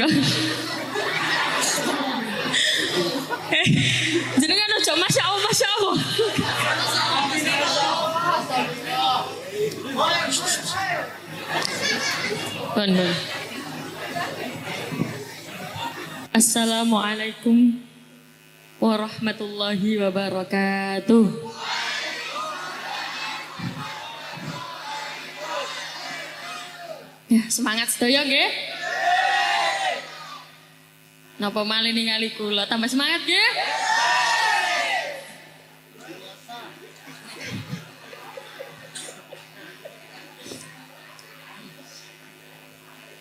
Mangga. Eh, jenengan ojo masya Allah, masya Allah. Bon, bon. Assalamualaikum warahmatullahi wabarakatuh. Ya, semangat sedaya nggih. Napa malih ningali kula tambah semangat nggih?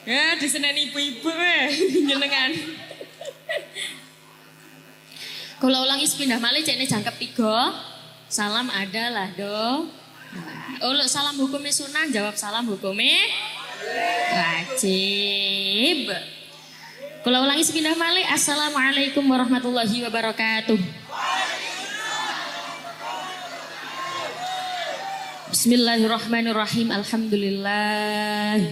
Ya, diseneni ibu-ibu weh, jenengan. Kalau ulangi sepindah malih cek jangkep tiga. Salam adalah do. Oh, salam hukumnya sunnah, jawab salam hukumnya wajib. Kalau ulangi sepindah malih, Assalamualaikum warahmatullahi wabarakatuh. Bismillahirrahmanirrahim. Alhamdulillah.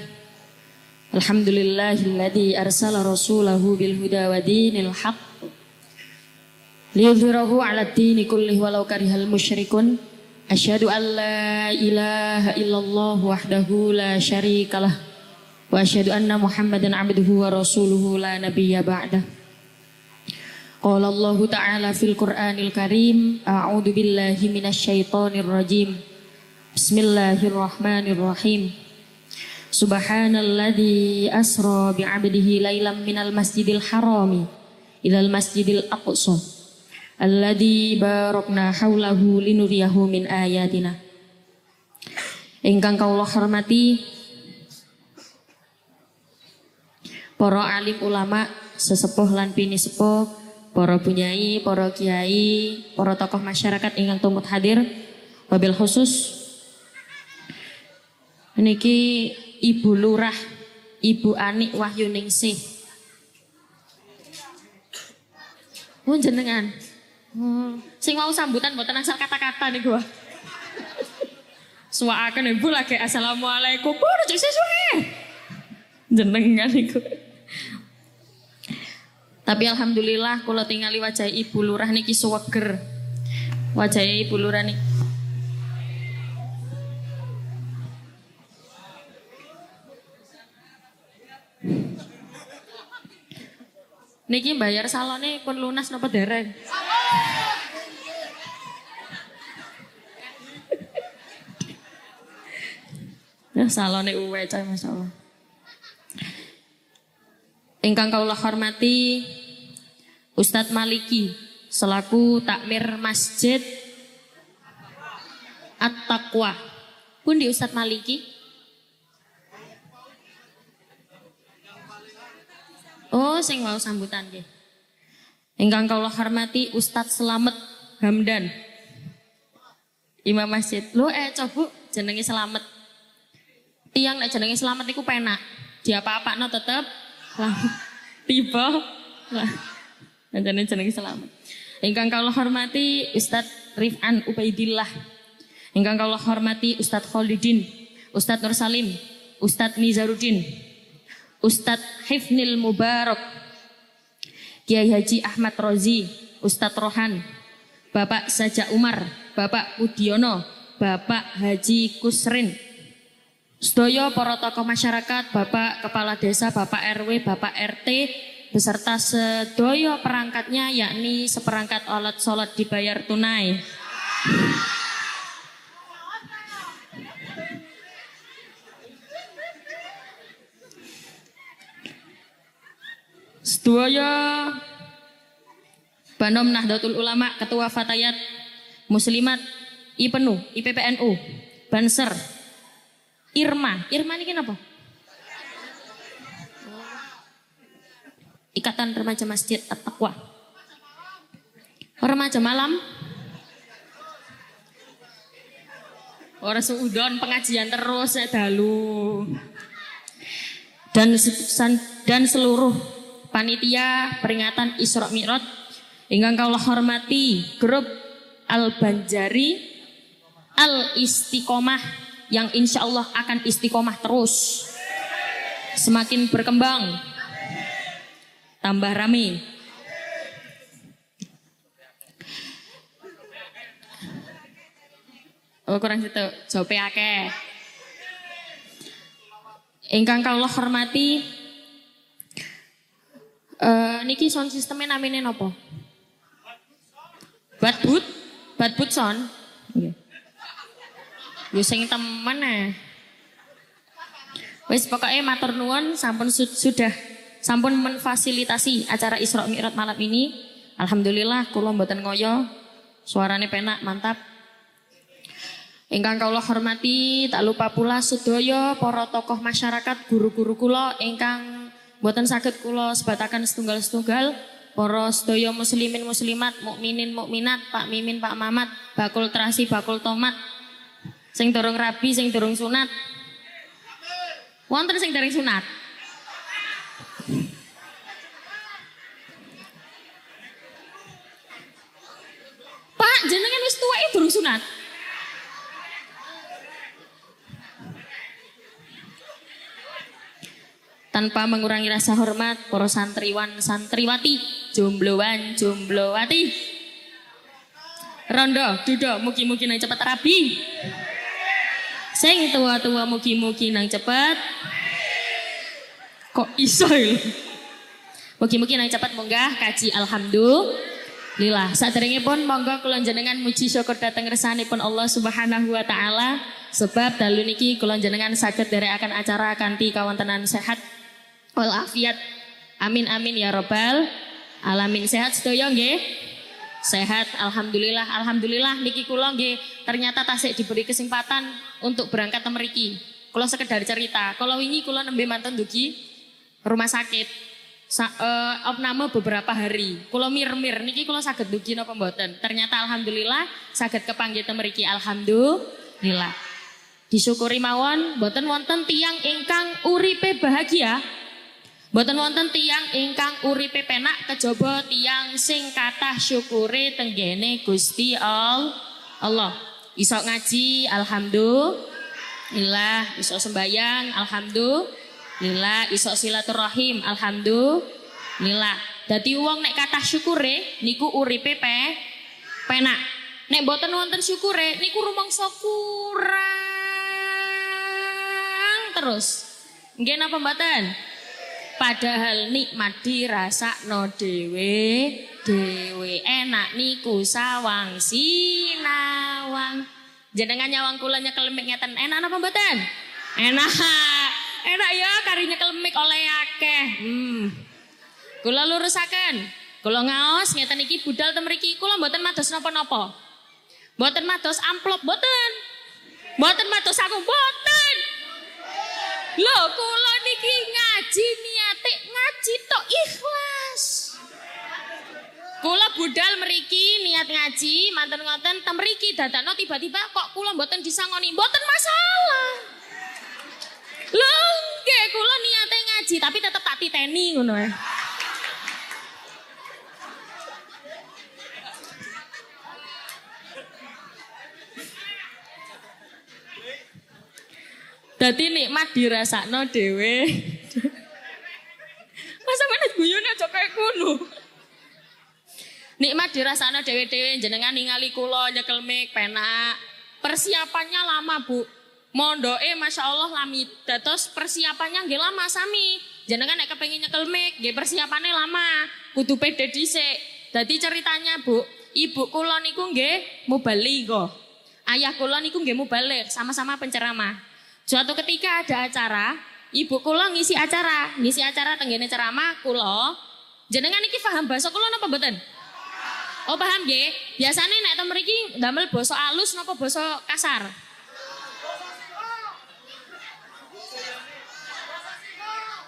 Alhamdulillahilladzi arsala rasulahu bil huda wa dinil haqq liyudhhirahu 'ala ad-dini kullihi walau karihal musyrikun. Asyhadu an la ilaha illallah wahdahu la syarikalah wa asyhadu anna Muhammadan 'abduhu wa rasuluhu la nabiyya ba'dah. Qala Allah Ta'ala fil Qur'anil Karim, a'udzu billahi minasyaitonir rajim. Bismillahirrahmanirrahim. Subhanalladzi asra bi'abdihi lailam minal masjidil harami ilal masjidil aqsa alladzi barakna haulahu linuriyahu min ayatina. Ingkang kawula hormati para alim ulama, sesepuh lan pini sepuh, para bunyai, para kiai, para tokoh masyarakat ingkang tumut hadir, wabil khusus niki Ibu Lurah, Ibu Anik Wahyuningsih. Mun jenengan. Hmm. Sing mau sambutan mboten asal kata-kata nih gua. Suwakaken ibu lagi assalamualaikum. Bu cek sesuai. Jenengan iku. Tapi alhamdulillah kalau tingali wajah ibu lurah niki suweger. Wajah ibu lurah niki. Niki bayar salonnya pun lunas nopo dereng? Ya salone uwe coy masyaallah. Ingkang kaulah hormati Ustadz Maliki selaku takmir Masjid At-Taqwa. Pun di Ustadz Maliki? Oh, sing mau sambutan nggih. Ingkang kaulah hormati Ustadz Slamet Hamdan. Imam Masjid. Lo eh coba jenenge Slamet. Tiang nek jenenge Slamet niku penak. Dia apa-apa no tetep lah tiba lah. Jenenge Slamet. Ingkang kula hormati Ustadz Rifan Ubaidillah. Ingkang kula hormati Ustadz Khalidin, Ustadz Nur Salim, Ustadz Nizaruddin, Ustadz Hifnil Mubarak, Kiai Haji Ahmad Rozi, Ustadz Rohan, Bapak Saja Umar, Bapak Udiono, Bapak Haji Kusrin, Sedoyo para tokoh masyarakat, Bapak Kepala Desa, Bapak RW, Bapak RT, beserta sedoyo perangkatnya yakni seperangkat alat sholat dibayar tunai. Sedoyo Banom Nahdlatul Ulama Ketua Fatayat Muslimat IPNU, IPPNU, Banser, Irma. Irma ini kenapa? Ikatan Remaja Masjid At-Taqwa. Remaja malam. Orang suudon pengajian terus ya dalu. Dan dan seluruh panitia peringatan Isra Mi'raj ingkang kula hormati grup Al Banjari Al Istiqomah yang insya Allah akan istiqomah terus semakin berkembang tambah rame. Oh kurang situ, jawab akeh. Ingkang kalau hormati uh, niki sound sistemnya namanya nopo? Badbut? Badbut sound? Yo sing temen eh. Wis pokoknya matur nuwun sampun sudah sampun memfasilitasi acara Isra Mi'raj malam ini. Alhamdulillah kula mboten ngoyo. Suarane penak, mantap. Ingkang kula hormati, tak lupa pula sedaya para tokoh masyarakat, guru-guru kula ingkang mboten saged kula sebatakan setunggal-setunggal para sedaya muslimin muslimat, mukminin mukminat, Pak Mimin, Pak Mamat, bakul terasi, bakul tomat. Sing durung rabi, sing durung sunat. Wonten sing dereng sunat. Pak, jenengan wis tuwek durung sunat. Tanpa mengurangi rasa hormat para santriwan santriwati, jombloan jomblowati. Rondo, dudo, mugi-mugi nang cepet rabi. Sing tua-tua mugi-mugi nang cepet. Kok iso ya? Mugi-mugi nang cepet munggah kaji alhamdulillah. Lila, pun monggo kula jenengan muji syukur dateng pun Allah Subhanahu wa taala sebab dalu niki kula jenengan saged akan acara kanthi kawontenan sehat wal afiat. Amin amin ya robbal alamin. Sehat sedaya nggih? Sehat alhamdulillah alhamdulillah niki kula nggih ternyata tasik diberi kesempatan untuk berangkat ke mriki. Kula sekedar cerita, kalau wingi kula nembe mantan dugi rumah sakit Sa, uh, opname beberapa hari. Kulo mir-mir niki kulo saged dugi napa mboten? Ternyata alhamdulillah saged kepanggih temeriki alhamdulillah. Disyukuri mawon mboten wonten tiang ingkang uripe bahagia. Mboten wonten tiang ingkang uripe penak kejaba tiang sing kathah syukure tenggene Gusti Allah. Iso ngaji alhamdulillah, iso sembayang alhamdulillah Lila iso silaturahim alhamdulillah. Dadi wong nek kata syukure niku uripe pe penak. Nek boten wonten syukure niku rumangsa kurang terus. Nggih napa mboten? Padahal nikmat dirasa no dewe dewe enak niku sawang sinawang. Jenengan nyawang kula nyekel ngeten enak napa mboten? Enak. Enak ya karinya kelemik oleh akeh. Hmm. Kula lurusaken. Kula ngaos ngeten iki budal temriki kula mboten mados napa-napa. Mboten mados amplop mboten. Mboten mados aku mboten. Lho kula ngaji niate ngaji tok ikhlas. Kula budal meriki niat ngaji manten ngoten temriki dadakno tiba-tiba kok kula mboten disangoni mboten masalah. Lho nggih kula niate ngaji tapi tetep tak titeni ngono ae. Dadi nikmat dirasakno dhewe. Masa mana guyone aja kaya ngono. Nikmat dirasakno dhewe-dhewe jenengan ningali kula nyekel mic penak. Persiapannya lama, Bu. Mondoke Masya Allah lami. Terus persiapannya nggih lama sami. Jenengan nek kepengin nyekel mic, nggih persiapannya lama. Kudu pede dhisik. Dadi ceritanya, Bu, ibu kula niku nggih mubaligh. Ayah kula niku nggih mubaligh, sama-sama penceramah. Suatu ketika ada acara, ibu kula ngisi acara, ngisi acara tenggene ceramah kula. Jenengan iki paham bahasa kula napa mboten? Oh paham nggih? Biasane nek to mriki ndamel basa alus napa basa kasar?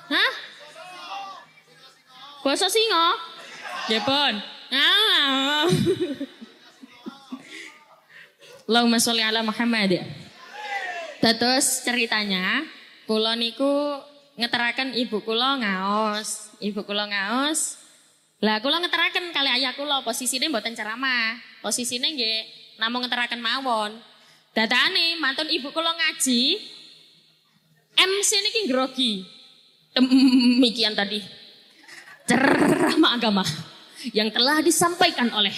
Hah? Basa singa? Ya pun. Ah. Allahumma sholli ala Muhammad. Terus ceritanya, kula niku ngeteraken ibu kula ngaos, ibu kula ngaos. Lah kula ngeteraken kali ayah kula posisine mboten ceramah. Posisine nggih namung ngeteraken mawon. Dadane mantun ibu kula ngaji, MC niki grogi. Demikian tadi ceramah agama yang telah disampaikan oleh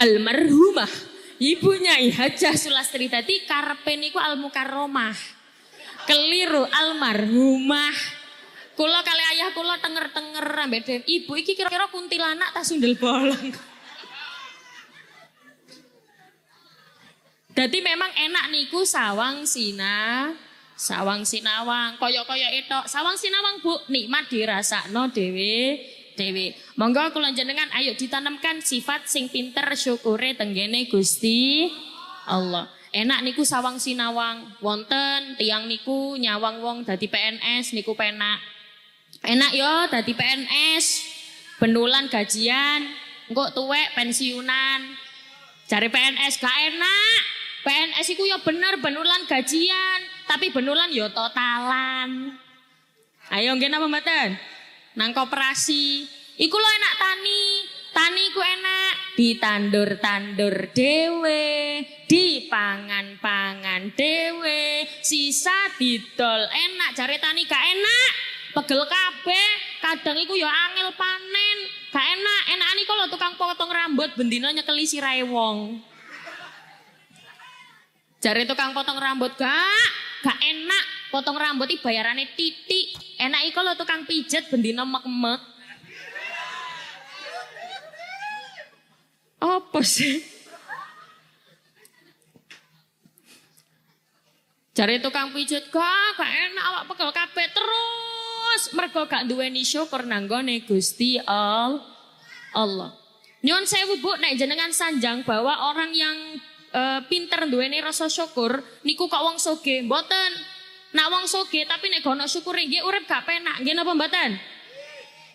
almarhumah ibunya Hajah Sulastri tadi karpe niku almukaromah keliru almarhumah kula kali ayah kula tenger-tenger ambek ibu iki kira-kira kuntilanak tak sundel bolong Jadi memang enak niku sawang sina Sawang sinawang, koyo-koyo itu. Sawang sinawang bu, nikmat dirasakno dewe, dewe. Monggo kula jenengan ayo ditanamkan sifat sing pinter syukure tenggene Gusti Allah. Enak niku sawang sinawang, wonten tiang niku nyawang wong dadi PNS niku penak. Enak yo dadi PNS, benulan gajian, engko tuwek pensiunan. Cari PNS gak enak. PNS iku ya bener benulan gajian, tapi benulan yo totalan. Ayo nggih napa mboten? Nang koperasi. Iku lo enak tani. Tani ku enak ditandur-tandur dewe, dipangan-pangan dewe, sisa didol enak jare tani gak enak. Pegel kabeh, kadang iku ya angel panen. Gak enak, enak nih kalau tukang potong rambut bendino nyekeli sirai wong. Jare tukang potong rambut gak gak enak potong rambut iki bayarane titik. Enak iku lo tukang pijet bendina mek-mek. Apa sih? Cari tukang pijet gak, gak enak awak pegel kabeh terus. Mergo gak duweni syukur nanggone Gusti Allah. Nyon sewu Bu nek jenengan sanjang bahwa orang yang uh, pinter duweni rasa syukur niku kok wong soge? Mboten. Nak wong soge tapi nek gono syukur nggih urip gak penak. Nggih napa mboten?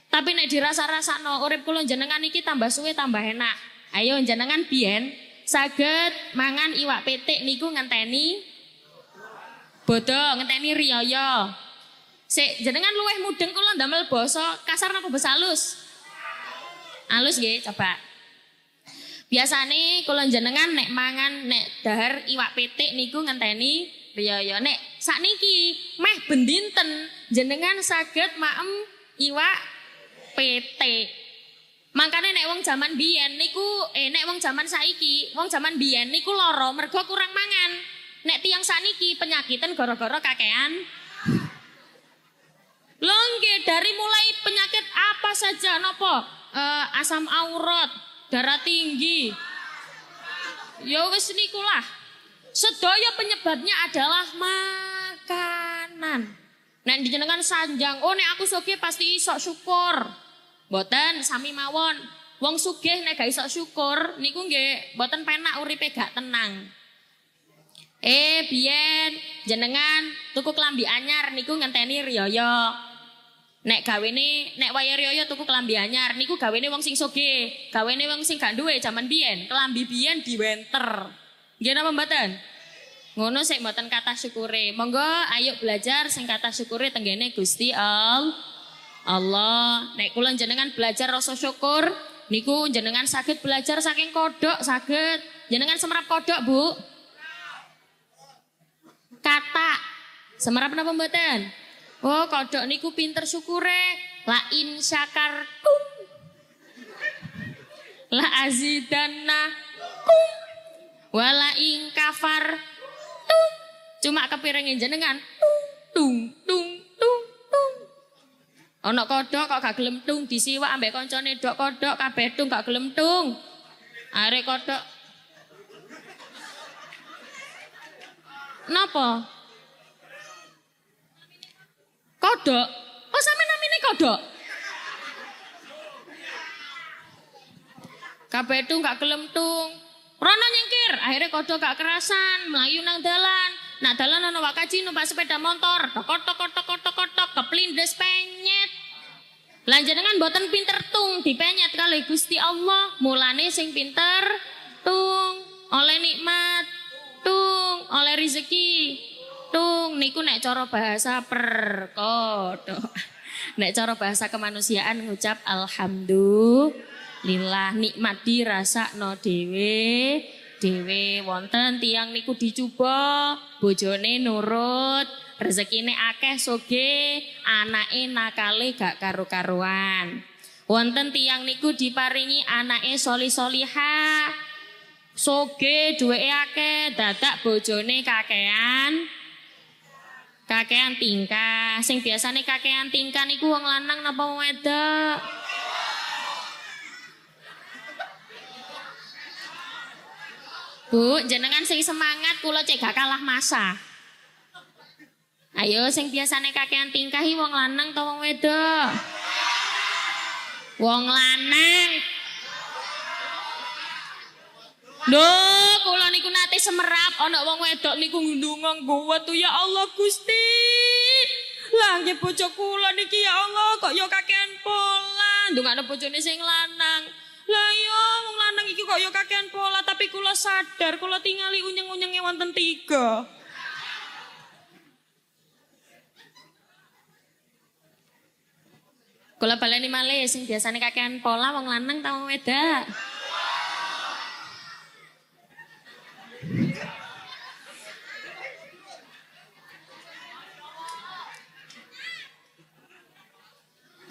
Tapi nek dirasa-rasakno urip kula jenengan iki tambah suwe tambah enak ayo jenengan biyen saged mangan iwak petik niku ngenteni bodo ngenteni riyaya Sik jenengan luweh mudeng kula ndamel basa kasar napa basa halus? Halus nggih, coba. Biasane kula jenengan nek mangan nek dahar iwak pitik niku ngenteni ya nek sakniki meh bendinten jenengan saged maem iwak pitik. Makanya nek wong zaman biyen niku eh nek wong zaman saiki, wong zaman biyen niku loro mergo kurang mangan. Nek tiang saniki penyakitan gara-gara kakean. Longge dari mulai penyakit apa saja nopo? Uh, asam aurat, darah tinggi. Ya wis niku lah. Sedaya penyebabnya adalah makanan. Nek dijenengan sanjang, oh nek aku sugih pasti iso syukur. Mboten sami mawon. Wong sugih nek gak iso syukur niku nggih mboten penak uripe gak tenang. Eh biyen jenengan tuku klambi anyar niku ngenteni riyaya. Nek gawene nek waya riyaya tuku kelambi anyar niku gawene wong sing soge, gawene wong sing gak duwe jaman biyen, kelambi biyen diwenter. Nggih napa mboten? Ngono sik mboten kata syukure. Monggo ayo belajar sing kata syukure tenggene Gusti Allah. Allah, nek kula jenengan belajar rasa syukur niku jenengan sakit belajar saking kodok sakit. Jenengan semerap kodok, Bu. Kata Semerap napa mboten? Oh, kodok niku pinter syukure. La in syakartum. La azidanna kum. Wala ing kafar. Cuma kepiringin jenengan tung tung tung. Ana kodok kok gak gelem tung disiwak ambek koncone dok kodok kabeh tung gak gelem tung. Arek kodok Napa? Kodok. Oh sampe namine kodok. Kabeh tung gak gelem tung. Rono nyingkir, akhirnya kodok gak kerasan, melayu nang dalan. Nak dalan ana wakaji numpak sepeda motor, tok tok tok tok tok keplindes. Lanjenengan boten pinter tung dipenyet kali Gusti Allah, mulane sing pinter tung oleh nikmat, tung oleh rezeki, tung. Niku nek cara bahasa perkodok. Nek cara bahasa kemanusiaan ngucap alhamdulillah. Nikmat dirasa no dewe dewe wonten. Tiang niku dicoba bojone nurut rezekine akeh soge. Anake nakale gak karu-karuan. Wonten tiang niku diparingi anake soli soliha soge duwe akeh dadak bojone kakean. Kakean tingkah. Sing biasane kakean tingkah niku wong lanang napa Bu, jenengan sing semangat kula cek gak kalah masa. Ayo sing biasane kakean tingkahi wong lanang atau wong wedok? Wong lanang. Duh, kula niku nate semerap ana wong wedok niku gua tuh ya Allah Gusti. Lah nggih bojo kula niki ya Allah kok ya kakean pola. Ndongakno bojone sing lanang. Lah iya wong lanang iki kok ya kakean pola tapi kula sadar kula tingali unyeng-unyenge wonten tiga. Kula baleni malih sing biasane kakean pola wong lanang ta wong wedak.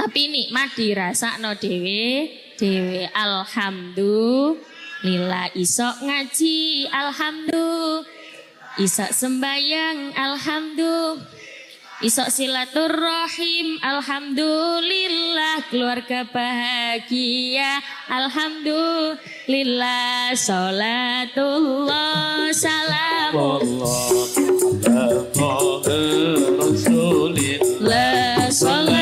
Tapi nikmat dirasakno dhewe dhewe alhamdulillah iso ngaji alhamdulillah iso sembayang alhamdulillah iso silaturahim alhamdulillah keluarga bahagia alhamdulillah salatullah salam. La salatullah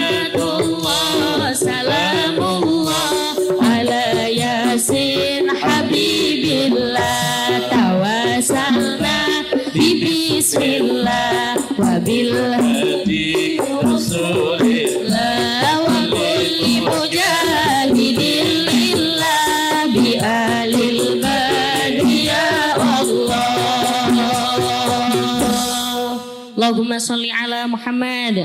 Allahumma sholli ala Muhammad.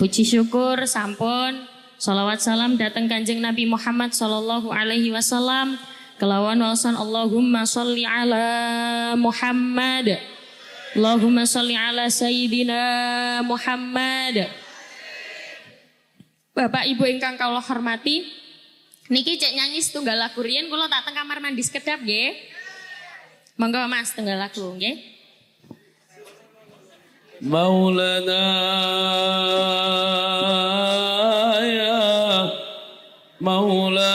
Puji syukur sampun. Salawat salam datang kanjeng Nabi Muhammad Sallallahu alaihi wasallam. Kelawan walsan Allahumma sholli ala Muhammad. Allahumma sholli ala Sayyidina Muhammad. Bapak Ibu ingkang kula hormati Niki cek nyanyi setunggal lagu riyen kula tak teng kamar mandi sekedap nggih. Monggo Mas tunggal lagu nggih. مولانا يا مولانا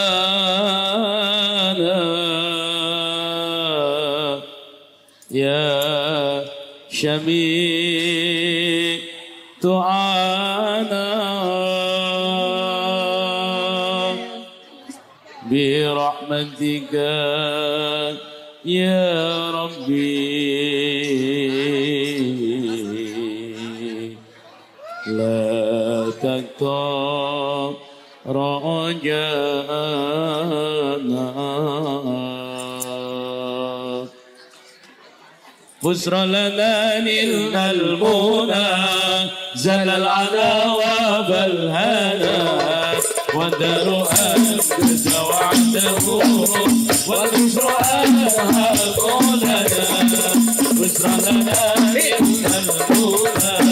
يا شميع دعانا برحمتك يا ربي. تقطع رجاءنا بشرى لنا نلنا المنى زل العنا وبالهنا ودار أنجز وعده والبشرى أنها قولنا بشرى لنا نلنا المنى.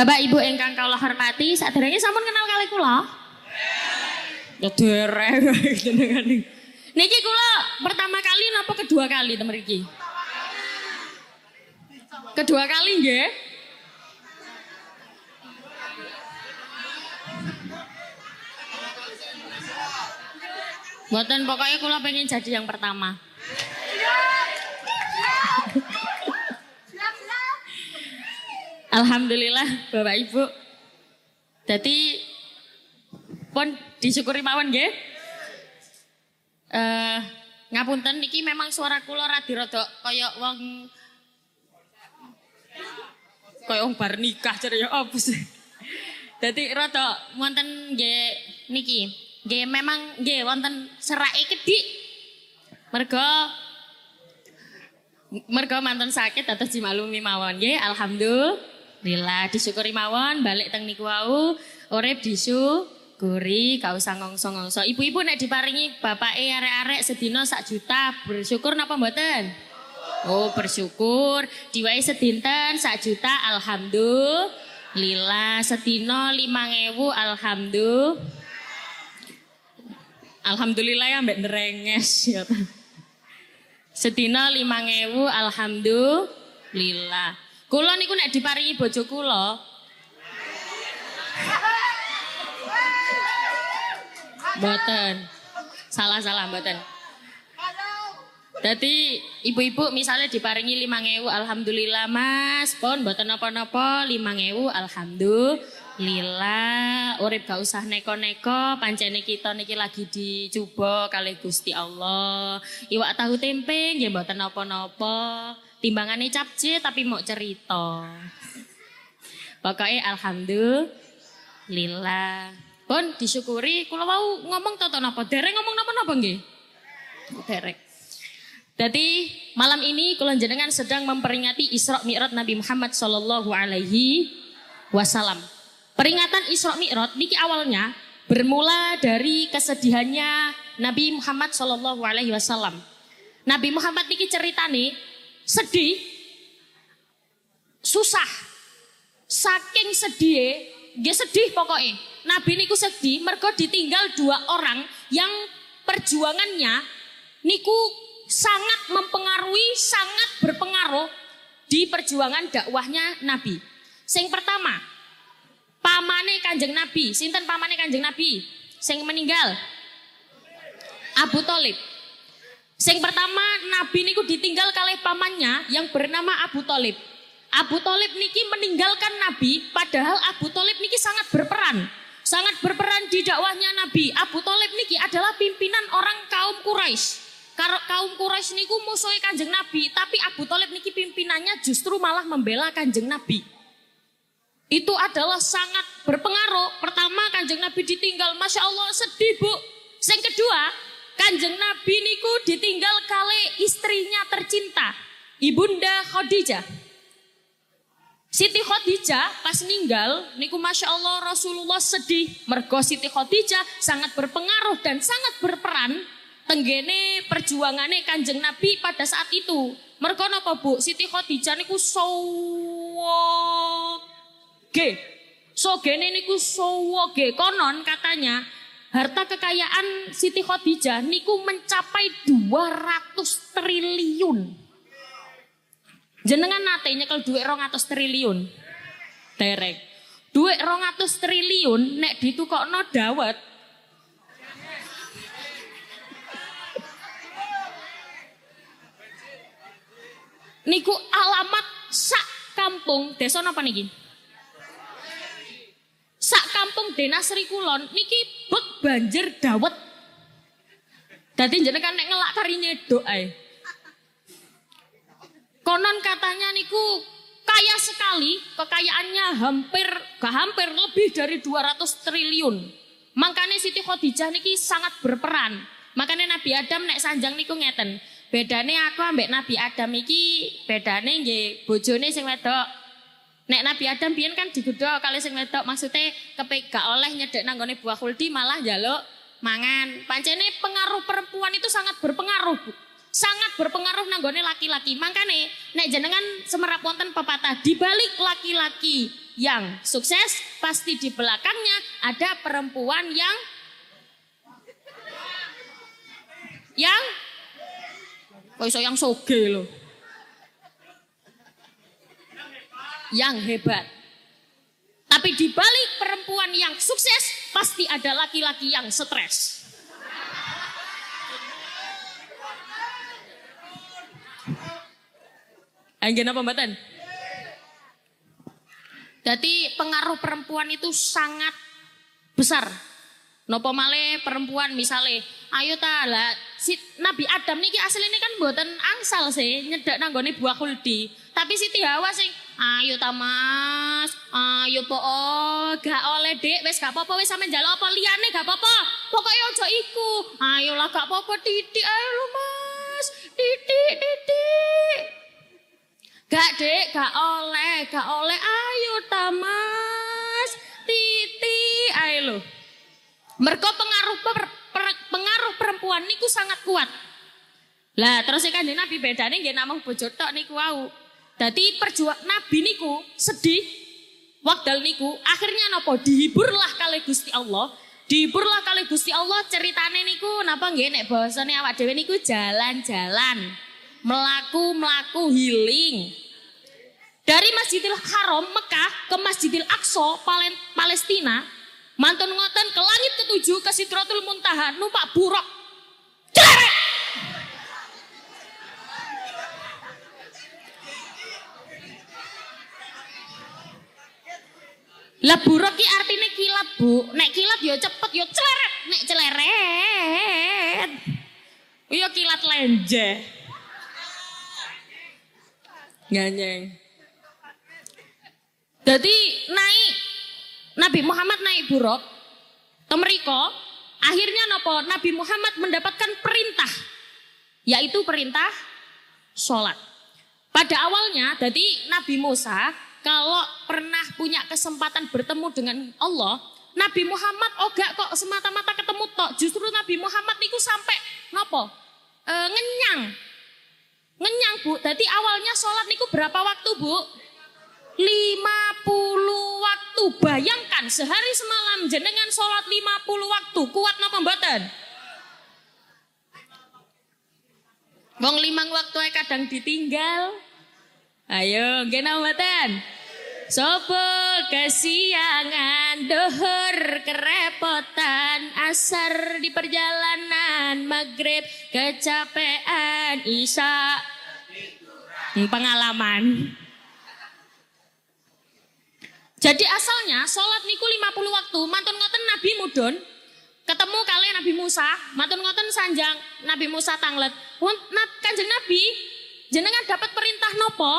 Bapak Ibu ingkang kula hormati, sadurunge sampun kenal kali kula? Ya dereng jenengan Niki kula pertama kali napa kedua kali temen iki? Kedua kali nggih. Buatan pokoknya kula pengen jadi yang pertama. Alhamdulillah Bapak Ibu. Jadi pun disyukuri mawon nggih. Eh ngapunten niki memang suara kula radi rada kaya wong kaya wong bar nikah jare ya apa sih. Dadi rada wonten nggih niki. Nggih memang nggih wonten serake kedik. Mergo mergo mantan sakit atas dimaklumi mawon nggih alhamdulillah Lila disyukuri mawon balik teng niku wau urip disyukuri gak usah ngongso-ngongso. Ibu-ibu nek diparingi bapake arek-arek sedina sak juta bersyukur napa mboten? Oh bersyukur diwai sedinten sak juta alhamdulillah sedina ewu alhamdulillah Alhamdulillah ya mbak nerenges ya. Sedina ewu alhamdulillah. Kula niku nek diparingi bojo kula. Mboten. Salah-salah mboten. Jadi ibu-ibu misalnya diparingi 5000 alhamdulillah Mas, pun mboten napa-napa 5000 alhamdulillah. Urip gak usah neko-neko, pancene kita niki lagi dicoba kali Gusti Allah. Iwak tahu tempe nggih mboten napa-napa timbangannya capce tapi mau cerita. Pokoknya alhamdulillah. Pun disyukuri kalau mau ngomong toto napa? Derek ngomong napa-napa nggih? Derek. Jadi malam ini kalau jenengan sedang memperingati Isra Mi'raj Nabi Muhammad sallallahu alaihi wasallam. Peringatan Isra Mi'raj niki awalnya bermula dari kesedihannya Nabi Muhammad sallallahu alaihi wasallam. Nabi Muhammad niki ceritane sedih, susah, saking sedih, dia sedih pokoknya. Nabi niku sedih, mergo ditinggal dua orang yang perjuangannya niku sangat mempengaruhi, sangat berpengaruh di perjuangan dakwahnya Nabi. Sing pertama, pamane Kanjeng Nabi, sinten pamane Kanjeng Nabi sing meninggal? Abu Talib. Sing pertama Nabi niku ditinggal kalih pamannya yang bernama Abu Talib. Abu Talib niki meninggalkan Nabi padahal Abu Talib niki sangat berperan. Sangat berperan di dakwahnya Nabi. Abu Talib niki adalah pimpinan orang kaum Quraisy. Kaum Quraisy niku musuhi kanjeng Nabi, tapi Abu Talib niki pimpinannya justru malah membela kanjeng Nabi. Itu adalah sangat berpengaruh. Pertama kanjeng Nabi ditinggal, Masya Allah sedih bu. Yang kedua, Kanjeng Nabi niku ditinggal kali istrinya tercinta, Ibunda Khadijah. Siti Khadijah pas ninggal niku Masya Allah Rasulullah sedih. Mergo Siti Khadijah sangat berpengaruh dan sangat berperan tenggene perjuangannya kanjeng Nabi pada saat itu. Mergo napa Bu? Siti Khadijah niku sowoge. Sogene niku sowoge. Konon katanya harta kekayaan Siti Khadijah niku mencapai 200 triliun. Jenengan nate nyekel duit 200 triliun. Derek. Duit 200 triliun nek ditukokno dawet niku alamat sak kampung desa napa niki? Sak kampung Denasri Kulon niki bek banjir dawet. Dadi jenengan nek ngelak kari nyedok ae. Konon katanya niku kaya sekali, kekayaannya hampir gak hampir lebih dari 200 triliun. Makanya Siti Khadijah niki sangat berperan. Makanya Nabi Adam nek sanjang niku ngeten. Bedane aku ambek Nabi Adam iki bedane nggih bojone sing wedok. Nek Nabi Adam biyen kan digodha kali sing wedok maksudnya kepegak oleh nyedek nanggone buah kuldi malah njaluk mangan. Pancene pengaruh perempuan itu sangat berpengaruh, Bu. Sangat berpengaruh nanggone laki-laki. Makanya nek jenengan semerap wonten pepatah di balik laki-laki yang sukses pasti di belakangnya ada perempuan yang yang Kok iso yang soge loh. Yang hebat. Tapi di balik perempuan yang sukses pasti ada laki-laki yang stres. Angin apa? Jadi pengaruh perempuan itu sangat besar Nopo male perempuan misalnya, ayo ta lah si Nabi Adam niki ini kan buatan angsal sih nyedak nanggone buah kuldi. Tapi Siti Hawa sing ayo ta Mas, ayo po oh, gak oleh Dek, wes gak apa-apa wis njaluk apa liyane gak apa-apa. Pokoke aja iku. Ayo lah gak apa-apa ayo lo Mas. Titik titik. Gak Dek, gak oleh, gak oleh. Ayo ta Mas. Titik ayo lo. Mergo pengaruh per, per, pengaruh perempuan niku sangat kuat. Lah terus kan Nabi bedane nggih namung bojo tok niku wau. Dadi perjuang Nabi niku sedih wakdal niku akhirnya napa dihiburlah kali Gusti Allah. Dihiburlah kali Gusti Allah ceritane niku napa nggih nek bahasane awak dhewe niku jalan-jalan. Melaku-melaku healing. Dari Masjidil Haram Mekah ke Masjidil Aqsa Palestina Mantun ngoten ke langit ketujuh ke Sidratul Muntaha numpak buruk. Cerek. Lah buruk ki artinya kilat, Bu. Nek kilat ya cepet ya celeret, nek celeret. Iya kilat lenje. Nganyeng. Jadi naik Nabi Muhammad naik buruk, temeriko, akhirnya nopo Nabi Muhammad mendapatkan perintah, yaitu perintah sholat. Pada awalnya, jadi Nabi Musa kalau pernah punya kesempatan bertemu dengan Allah, Nabi Muhammad ogak kok semata-mata ketemu tok. Justru Nabi Muhammad niku sampai nopo e, ngenyang, ngenyang bu. Jadi awalnya sholat niku berapa waktu bu? 50 waktu. Bayangkan sehari semalam jenengan sholat 50 waktu. Kuat napa mboten? Wong limang waktu kadang ditinggal. Ayo, nggih mboten? Sopo kesiangan dohor kerepotan asar di perjalanan maghrib kecapean isya pengalaman jadi asalnya sholat niku 50 waktu, mantun ngoten Nabi mudun, ketemu kalian Nabi Musa, mantun ngoten sanjang Nabi Musa tanglet. Kanjeng Nabi, jenengan dapat perintah nopo?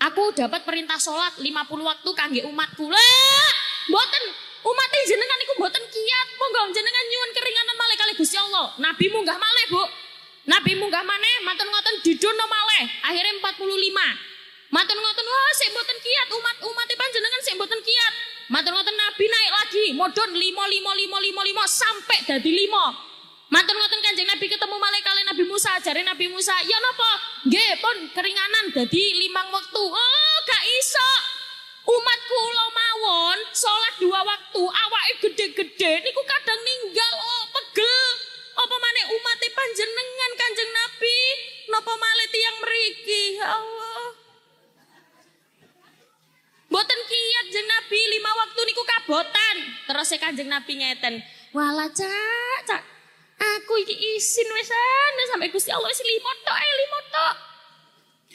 Aku dapat perintah sholat 50 waktu kangge umatku. Lah, mboten umat jenengan niku mboten kiat, monggo jenengan nyuwun keringanan malih kali Gusti Allah. Nabi munggah malih, Bu. Nabi munggah maneh, mantun ngoten didono malih. Akhirnya 45. Matur ngoten wah sik mboten kiat umat umat panjenengan sik mboten kiat. Matur ngoten Nabi naik lagi modon limo limo limo limo limo sampai dadi limo. Matur ngoten Kanjeng Nabi ketemu malaikat Nabi Musa, jare Nabi Musa, "Ya napa? Nggih, pun keringanan dadi limang waktu." Oh, gak iso. Umatku lo mawon salat dua waktu, awake gede-gede niku kadang ninggal oh pegel. Apa maneh umat panjenengan Kanjeng Nabi? Napa malih tiyang mriki? Ya. Boten kiat jeng Nabi lima waktu niku kabotan. Terus saya kanjeng Nabi ngeten. Wala cak, cak. Aku iki isin wesan sampai Gusti Allah wis limo tok ae limo tok.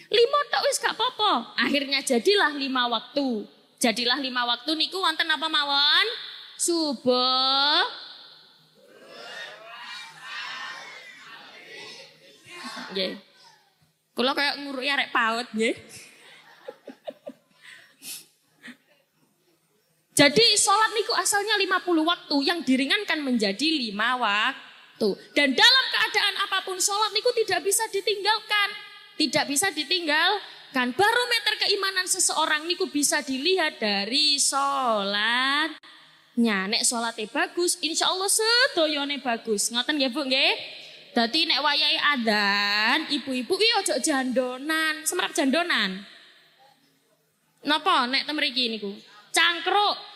Lima tak wis gak apa-apa. Akhirnya jadilah lima waktu. Jadilah lima waktu niku wonten apa mawon? Subuh. Nggih. Kula kayak nguruk arek paut nggih. Jadi sholat niku asalnya 50 waktu yang diringankan menjadi 5 waktu. Dan dalam keadaan apa pun sholat niku tidak bisa ditinggalkan. Tidak bisa ditinggalkan. Barometer keimanan seseorang niku bisa dilihat dari sholatnya. Nek sholatnya bagus, insya Allah sedoyone bagus. Ngoten ya bu nggih? Dadi nek wayai adan, ibu-ibu iya ojo jandonan, semerap jandonan. Napa nek temeriki niku? Cangkruk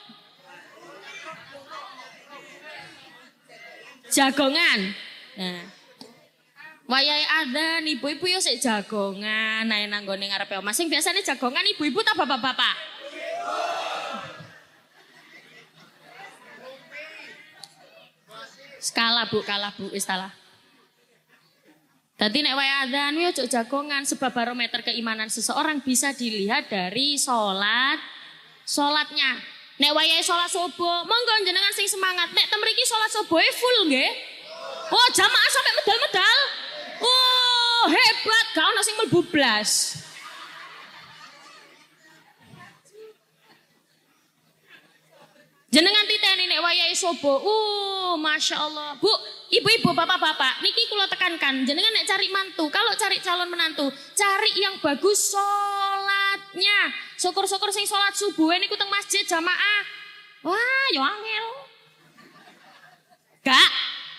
jagongan. Nah. Wayahe adzan ibu-ibu yo sik jagongan, nae nanggone ngarepe omah. Sing biasane jagongan ibu-ibu ta bapak-bapak? Skala Bu, kalah Bu, wis salah. Tadi nek wayahe adzan yo jagongan sebab barometer keimanan seseorang bisa dilihat dari salat salatnya. Nek wayahe salat subuh, monggo jenengan sing semangat. Nek temriki salat subuh full nggih. Oh, jamaah sampai medal-medal. Oh, hebat, gak ono sing mlebu blas. Jenengan titeni nek wayahe subuh. Uh, Masya Allah. Bu, ibu-ibu, bapak-bapak, niki kula tekankan, jenengan nek cari mantu, kalau cari calon menantu, cari yang bagus sholatnya. Syukur-syukur sing sholat subuh ini teng masjid jamaah. Wah, yo angel. Gak,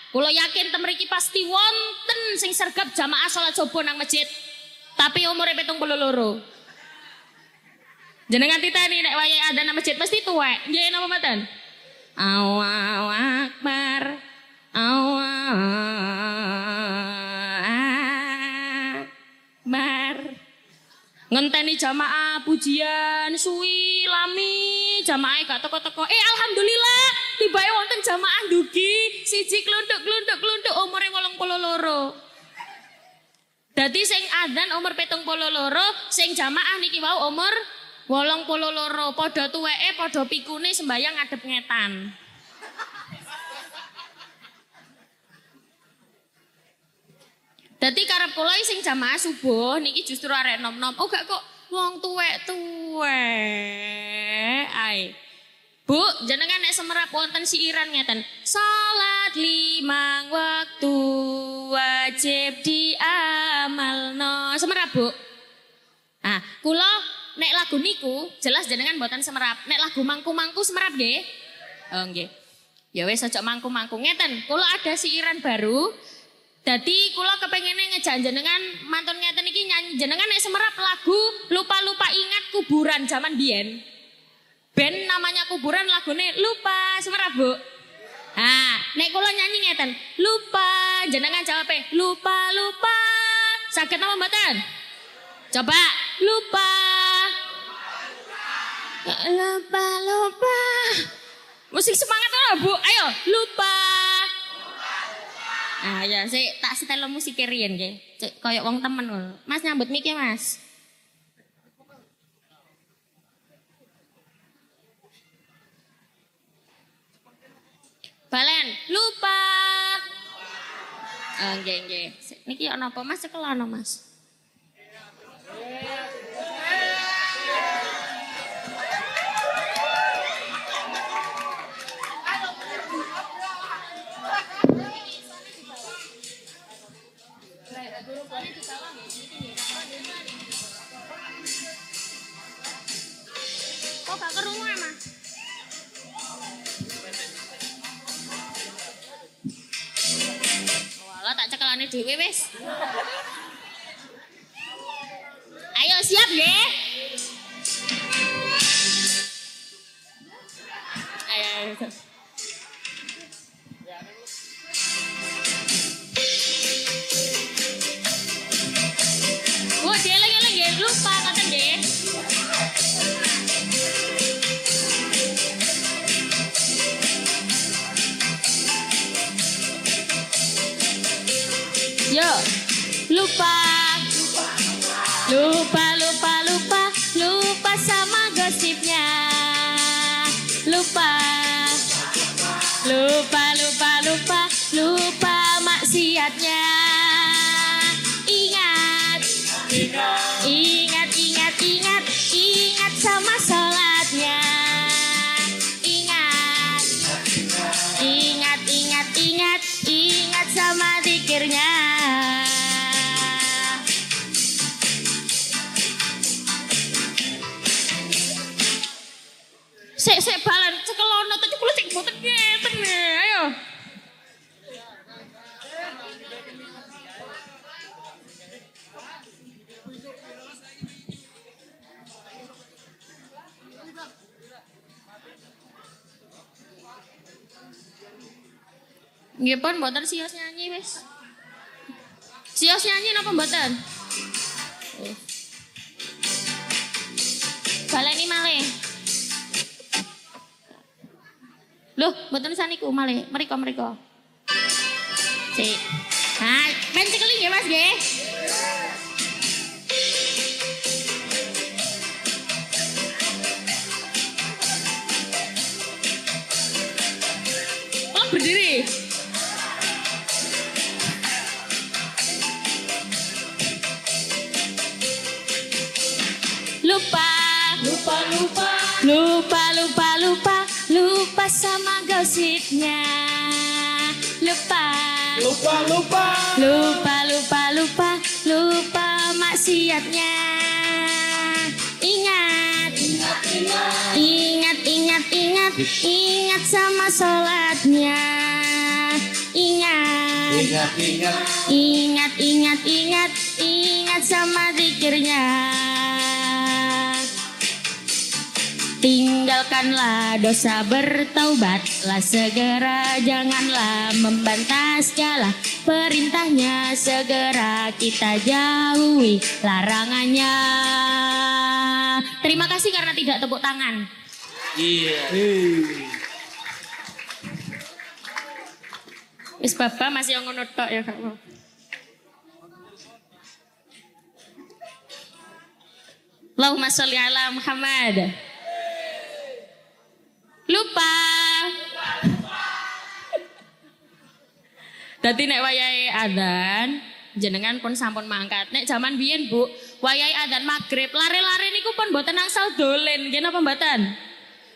kula yakin temriki pasti wonten sing sergap jamaah sholat subuh nang masjid. Tapi umurnya petung puluh loro. Jenengan titani nek wayahe ada nama masjid pasti tuwek. Nggih napa mboten? Allahu akbar. Allahu Ngenteni jamaah pujian suwi lami jamaah gak teko-teko. Eh alhamdulillah tibae wonten jamaah dugi siji kluntuk-kluntuk kluntuk umure 82. Dadi sing adzan umur petung puluh loro, sing jamaah niki wau umur Wolong puluh loro, podo tuweke, podo pikune sembayang ngadep ngetan. Dadi karep kula sing jamaah subuh niki justru arek nom-nom. Oh gak kok wong tuwek-tuwek. Ai. Bu, jenengan nek semerap wonten siiran ngeten. Salat limang waktu wajib diamalno. Semerap, Bu. Ah, kula nek lagu niku jelas jenengan buatan semerap. Nek lagu mangku-mangku semerap nggih? Oh nggih. Ya wes ojo mangku-mangku ngeten. Kula ada siiran baru. Jadi kula kepengene ngejak jenengan mantun ngeten iki nyanyi jenengan nek semerap lagu lupa-lupa ingat kuburan zaman biyen. Ben namanya kuburan lagune lupa semerap Bu. Nah, nek kula nyanyi ngeten, lupa jenengan jawab lupa lupa. Sakit apa mboten? Coba lupa. Lupa lupa. Musik semangat lah Bu. Ayo lupa. Ah ya, sih tak setel musik riyen nggih. Kayak wong temen ngono. Mas nyambut mike Mas. Balen, lupa. Oh, nggih nggih. Niki ana apa Mas? Cekel ana Mas. Kok Cekelane dhewe wis. Ayo siap. Yo, lupa. Nggih pun mboten sios nyanyi wis. Sios nyanyi napa mboten? Oh. Baleni malih. Loh, mboten saniku malih. Mriko mriko. Sik. Nah, main cekeling ya Mas nggih. Berdiri. Lupa, lupa, lupa, lupa, lupa, lupa, lupa sama gosipnya. Lupa, Lupa, lupa. lupa, lupa, lupa, lupa maksiatnya. Ingat, ingat, ingat, ingat, ingat, ingat sama sholatnya. Ingat. Ingat, ingat. Ingat, ingat, ingat, ingat sama zikirnya. Tinggalkanlah dosa bertaubatlah segera Janganlah membantah segala perintahnya Segera kita jauhi larangannya Terima kasih karena tidak tepuk tangan Iya. Wis bapak masih ngono tok ya Kak. Allahumma sholli ala Muhammad. Lupa. Dadi nek wayahe adzan jenengan pun sampun mangkat. Nek zaman biyen Bu, wayahe adzan maghrib, lare-lare niku pun mboten angsal dolen, nggih napa mboten?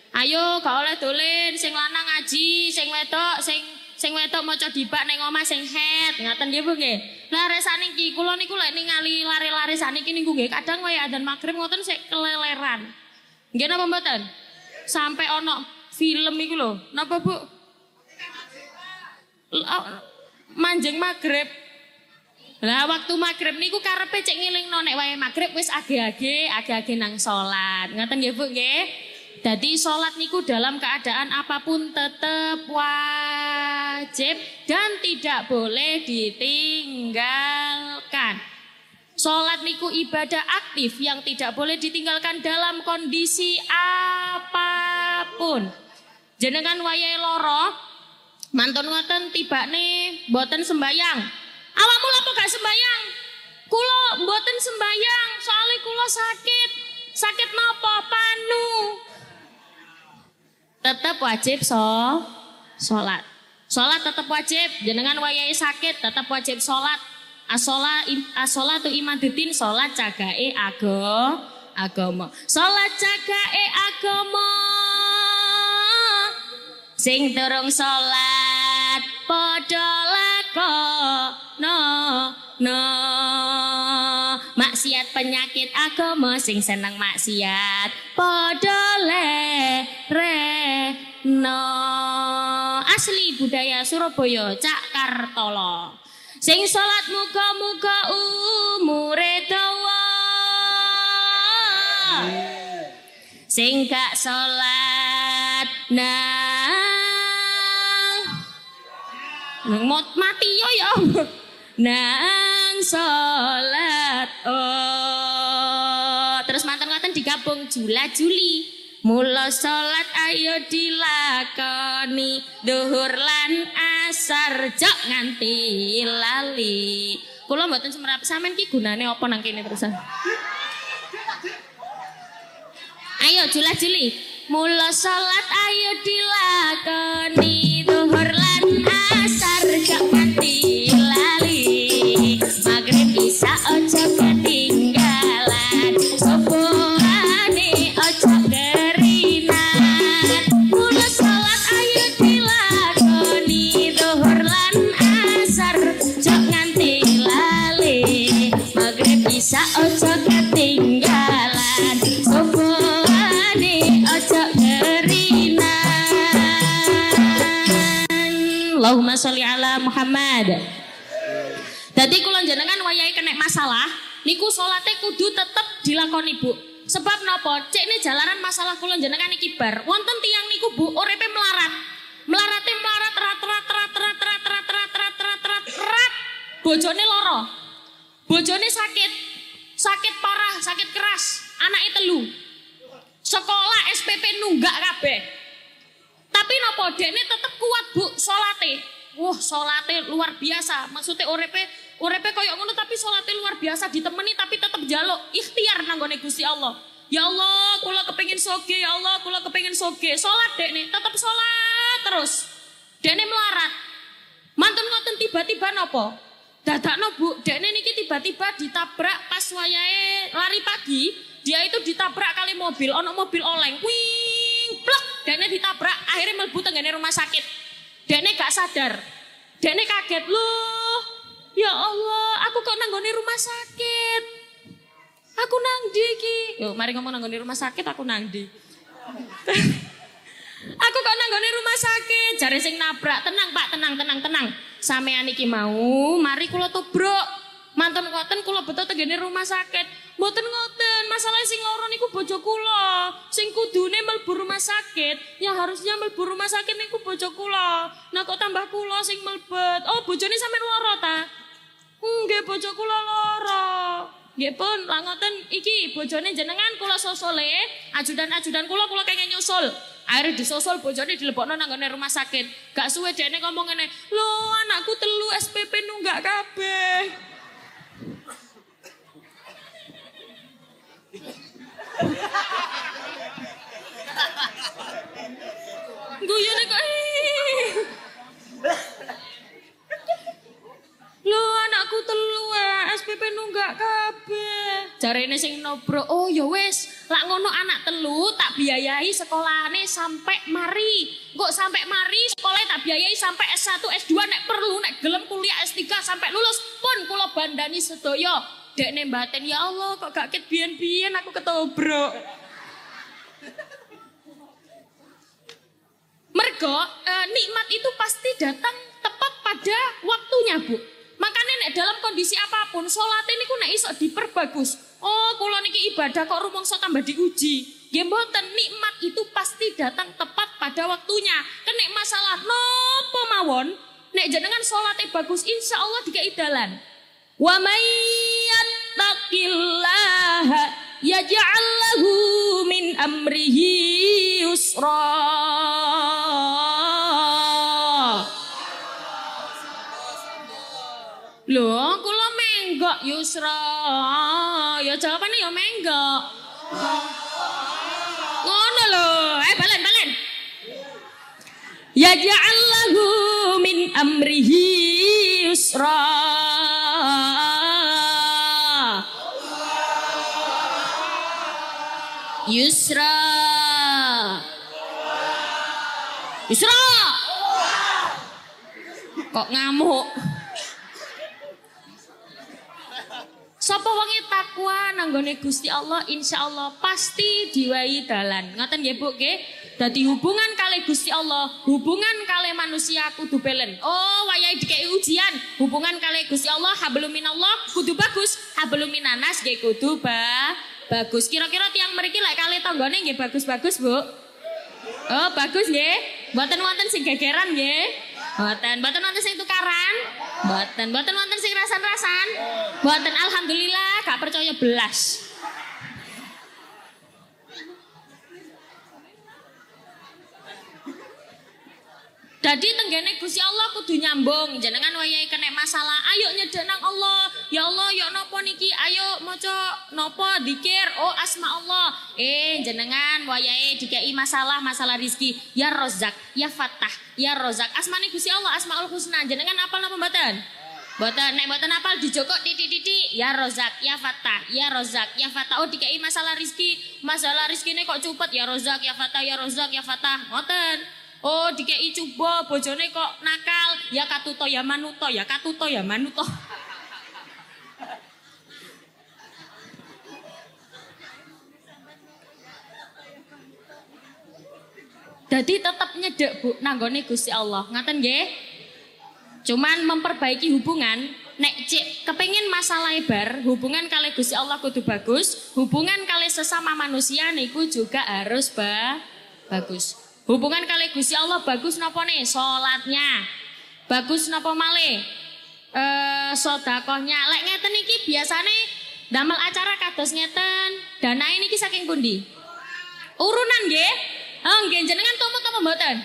Ayo gak oleh dolen, sing lanang ngaji, sing wedok sing sing wedok maca dibak ning omah sing het, ngaten nggih Bu nggih. Lah resane iki kula niku lek ningali lare-lare saniki niku nggih kadang wayahe adzan maghrib ngoten sik keleleran. Nggih napa mboten? Sampai ono film iku lho. Napa Bu? Oh, Manjing maghrib. Lah waktu maghrib niku karepe cek ngilingno nek wae maghrib wis age-age, age-age nang salat. Ngoten nggih Bu nggih? Jadi sholat niku dalam keadaan apa pun tetap wajib dan tidak boleh ditinggalkan. Sholat niku ibadah aktif yang tidak boleh ditinggalkan dalam kondisi apa pun. Jenengan loro, mantun ngoten tibane mboten sembayang. Awakmu lapo gak sembayang? Kulo mboten sembayang, soalnya kulo sakit. Sakit napa? Panu. Tetap wajib so sholat. Sholat tetap wajib. Jenengan wayahe sakit tetap wajib sholat. Asola asola tu imaduddin sholat cagae ago agama. Sholat cagae agama. Sing durung sholat padha lakono no. Maksiat penyakit agama sing seneng maksiat padha le re no asli budaya Surabaya Cak Kartolo. Sing salat muga-muga umure dawa. Sing gak salat nang mot mati yo ya nang salat oh terus mantan-mantan digabung Jula Juli Mula salat ayo dilakoni duhur lan asar jok nganti lali. Kula mboten semerap sampean ki gunane apa nang kene terusan? Ayo julah juli. Mula salat ayo dilakoni zuhur Allahumma sholli ala Muhammad. Dadi kula jenengan wayahe kena masalah, niku salate kudu tetep dilakoni, Bu. Sebab napa? Cek ini jalanan masalah kula jenengan iki bar. Wonten tiang niku Bu, uripe melarat. Melarate melarat rat rat rat rat rat rat rat rat rat rat rat. Bojone loro. Bojone sakit. Sakit parah, sakit keras. Anake telu. Sekolah SPP nunggak kabeh. Tapi nopo dekne tetep kuat bu solate. Wah solate luar biasa. Maksudnya urepe urepe koyok ngono tapi solate luar biasa ditemani tapi tetep jaluk ikhtiar nanggone Gusti Allah. Ya Allah, kula kepengin soge, ya Allah, kula kepengin soge. Salat dekne tetep salat terus. Dekne melarat. Mantun ngoten tiba-tiba nopo? Dadakno Bu, dekne niki tiba-tiba ditabrak pas wayahe lari pagi, dia itu ditabrak kali mobil, ono mobil oleng. Wing, plek, dekne ditabrak, akhirnya mlebu tenggane rumah sakit. Dekne gak sadar. Dekne kaget, "Loh, ya Allah, aku kok nanggone rumah sakit?" Aku nang ndi iki? Yo, mari ngomong nanggone rumah sakit aku nang ndi. Aku kok nanggone rumah sakit, jare sing nabrak. Tenang, Pak, tenang, tenang, tenang. Sampean iki mau, mari kula tobrok. Mantun ngoten kula beto tenggene rumah sakit. Mboten ngoten, masalah sing loro niku bojo kula. Sing kudune mlebu rumah sakit, yang harusnya mlebu rumah sakit niku bojo kula. Nah kok tambah kula sing mlebet. Oh, bojone sampean loro ta? Nggih, bojo kula loro. Nggih pun, lah ngoten iki bojone jenengan kula sosole, ajudan-ajudan kula kula kenging nyusul. Akhirnya disusul bojone dilebokno nang nggone rumah sakit. Gak suwe dekne ngomong ngene, "Lho, anakku telu SPP nunggak kabeh." Guyone kok "Ih." Lho anakku telu eh, SPP nunggak kabeh. Jarene sing nobro, oh ya wis, lak ngono anak telu tak biayai sekolahane sampai mari. Kok sampai mari sekolah tak biayai sampai S1, S2 nek perlu nek gelem kuliah S3 sampai lulus pun kula bandani sedaya. Dekne mbaten ya Allah kok gak ket biyen-biyen aku ketobro. Mergo eh, nikmat itu pasti datang tepat pada waktunya, Bu. Makanya nek dalam kondisi apa pun, sholat ini ku nek iso diperbagus. Oh, kula niki ibadah kok rumangsa tambah diuji. Nggih mboten nikmat itu pasti datang tepat pada waktunya. Kenek masalah nopo mawon, nek jenengan sholatnya bagus, insya Allah dikai dalan. Wa may yattaqillaha yaj'al lahu min amrihi yusra. Kula menggok Yusra. Ya jawabannya ya menggok. Ngono lho. Eh balen balen. Ya ja'allahu min amrihi yusra. Yusra. Yusra. Kok ngamuk? Sapa wonge takwa nanggone Gusti Allah insya Allah pasti diwai dalan. Ngoten nggih Bu nggih. Dadi hubungan kali Gusti Allah, hubungan kali manusia kudu belen. Oh, wayahe dikei ujian, hubungan kali Gusti Allah hablum minallah kudu bagus, hablum minanas nggih kudu ba bagus. Kira-kira tiang mriki lek kali tanggane nggih bagus-bagus, Bu. Oh, bagus nggih. Mboten wonten sing gegeran nggih. Mboten, mboten wonten sing tukaran. Mboten, mboten wonten sing rasan-rasan. Mboten alhamdulillah gak percaya belas. Jadi tenggene Gusti Allah kudu nyambung jenengan wayahe kena masalah. Ayo nyedek Allah. Ya Allah ya napa niki? Ayo maca napa dikir? Oh asma Allah. Eh jenengan wayahe dikei masalah masalah rizki. Ya rozak ya fatah ya rozak. Asmane Gusti Allah asmaul husna. Jenengan apal napa mboten? Boten, nek boten apal dijokok titik-titik. Ya rozak, ya fatah, ya rozak, ya fatah. Oh dikei masalah rizki, masalah rizki ini kok cepet? Ya rozak, ya fatah, ya rozak, ya fatah. Boten. Oh dikei coba bojone kok nakal, ya katuto ya manuto, ya katuto ya manuto. Jadi tetap nyedek bu, nanggone Gusti Allah. Ngaten nggih? Cuman memperbaiki hubungan, nek cek kepengin masalah bar, hubungan kali Gusti Allah kudu bagus, hubungan kali sesama manusia niku juga harus ba bagus. Hubungan kali Gusti Allah bagus napa nih? Salatnya. Bagus napa malih? Eh sedekahnya. Lek ngeten iki biasane damel acara kados ngeten, dana ini saking pundi? Urunan nggih? Oh, nggih jenengan tumut apa mboten?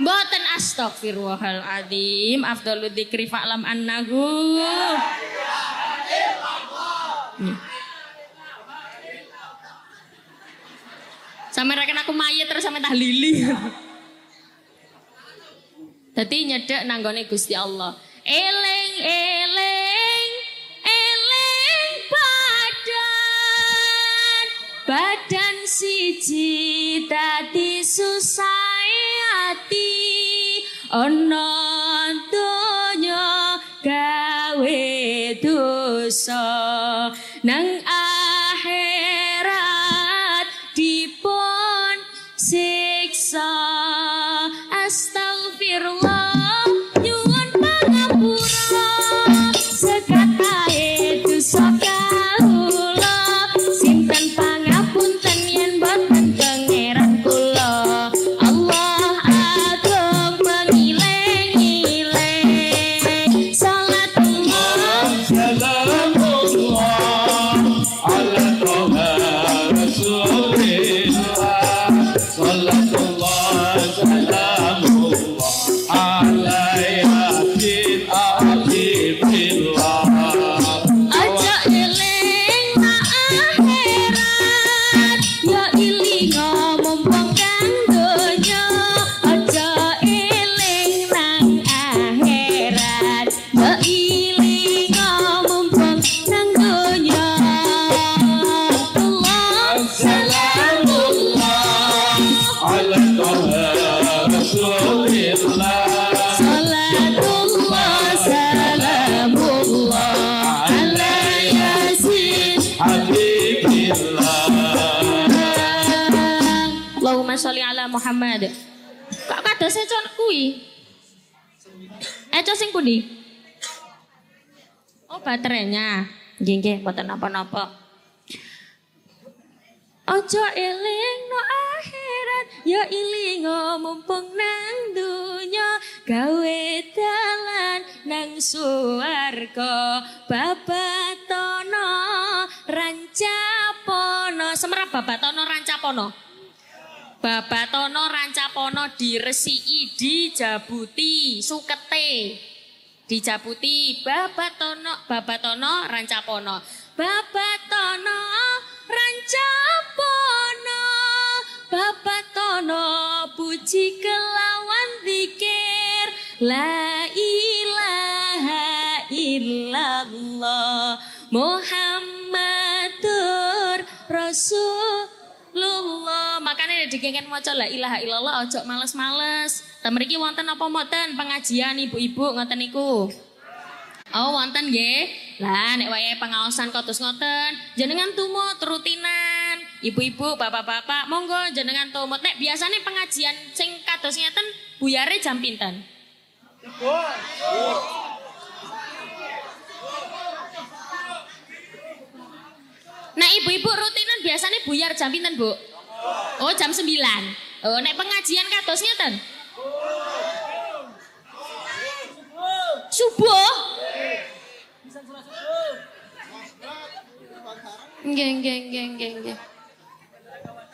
Mboten astagfirullahaladzim Afdalu dzikri fa'lam annahu Sampai rekan aku mayat terus sampai tahlili Jadi nyedek nanggone Gusti Allah. Eleng eleng eleng badan. Badan siji tadi susah ati. Ana donya gawe dosa. Nang Kados eco kuwi? Eco sing pundi? Oh, baterainya. Nggih nggih, mboten napa-napa. Ojo eling no akhirat ya iling mumpung nang dunya gawe dalan nang suwarga babatono rancapono semerap babatono rancapono babatono rancapono diresiki dijabuti sukete. Dijabuti babatono babatono rancapono. Babatono rancapono. Babatono puji kelawan zikir. La ilaha illallah Muhammadur Rasulullah makanya digengen maca la ilaha illallah ojo males-males Temeriki wonten apa mboten pengajian ibu-ibu ngoten niku Oh wonten nggih. Lah nek wayahe pengaosan kotus ngoten, jenengan tumut rutinan. Ibu-ibu, bapak-bapak, monggo jenengan tumut. Nek biasanya pengajian sing kados ngeten buyare jam pinten? Nah ibu-ibu rutinan biasanya buyar jam pinten bu? Oh jam 9 Oh nek pengajian kados ngeten? Subuh? Nggih nggih nggih nggih nggih.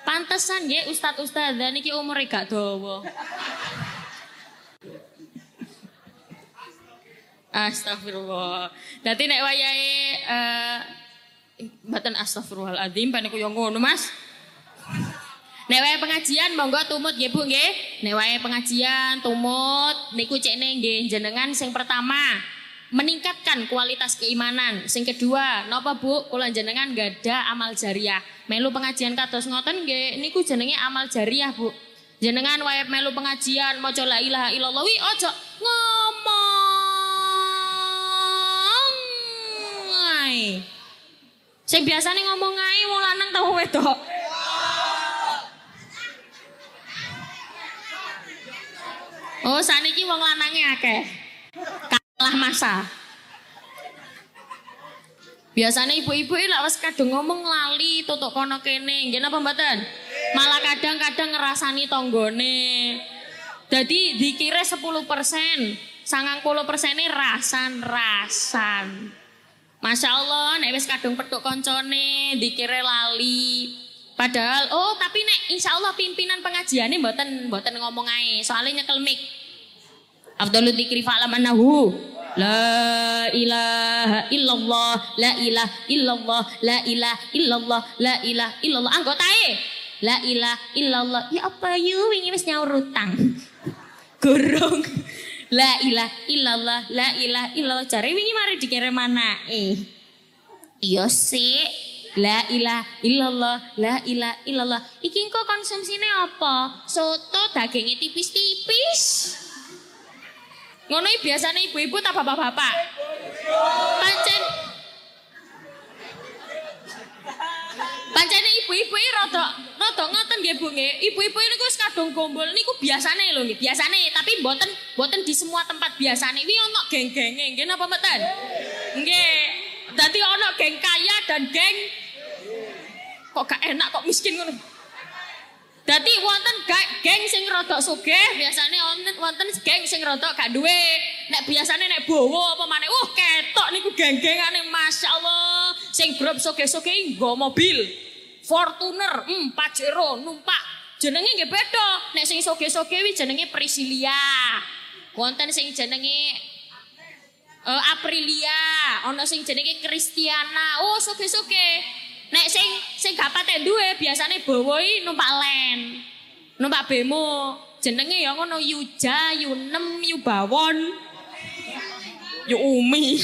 Pantesan nggih ustad ustadzah niki umure gak dawa. Astagfirullah. Dadi nek wayahe eh mboten astagfirullahaladzim paniku yo ngono Mas. Nek wae pengajian monggo tumut nggih Bu nggih. Nek wae pengajian tumut niku cekne nggih jenengan sing pertama meningkatkan kualitas keimanan. Sing kedua, napa Bu? Kula jenengan gada amal jariah. Melu pengajian kados ngoten nggih niku jenenge amal jariah, Bu. Jenengan wae melu pengajian maca la ilaha illallah wi ojo ngomong. Sing biasane ngomong ae wong lanang tau wedok. Oh, saniki wong lanange akeh. Kalah masa. Biasanya ibu-ibu ini lah kadang ngomong lali tutuk kono kene, nggih napa mboten? Malah kadang-kadang ngerasani tonggone. Jadi dikira 10%, sangang puluh persen ini rasan-rasan. Masya Allah, nek wis kadung petuk koncone, dikira lali. Padahal, oh tapi nek insya Allah pimpinan pengajiannya mboten mboten ngomong ae, soalnya nyekel mic. Afdalul dzikri fa'lam annahu La ilaha illallah, la ilaha illallah, la ilaha illallah, la ilaha illallah. Anggotae. La ilaha illallah. Ya apa yu wingi wis nyaur utang. Gurung. La ilaha illallah, la ilaha illallah. Cari wingi mari dikira mana? Eh. Iya sih. La ilaha illallah, la ilaha illallah. Iki engko konsumsine apa? Soto dagingnya tipis-tipis. Ngono iki biasane ibu-ibu tak bapak-bapak. Pancen Pancene ibu-ibu iki rada rada ngoten nggih Bu nggih. Ibu-ibu niku wis kadung gombol niku biasane lho nggih, biasane tapi mboten mboten di semua tempat biasane. Wi ono geng-genge nggih napa mboten? Nggih. Dadi ono geng kaya dan geng kok gak enak kok miskin ngono. Dadi wonten geng sing rada sugih, biasane wonten geng sing rada gak duwe. Nek biasane nek bowo apa maneh, uh ketok niku geng-gengane masyaallah. Sing grup sugih-sugih nggo mobil. Fortuner, hmm, Pajero numpak. Jenenge nggih beda. Nek sing sugih-sugih wi jenenge Priscilia. Wonten sing jenenge uh, Aprilia, ana sing jenenge Kristiana. Oh, sugih-sugih. Nek sing sing gak patek duwe biasane bawoi numpak len. Numpak bemo. Jenenge ya ngono Yuja, Yunem, Yubawon. Yu Umi.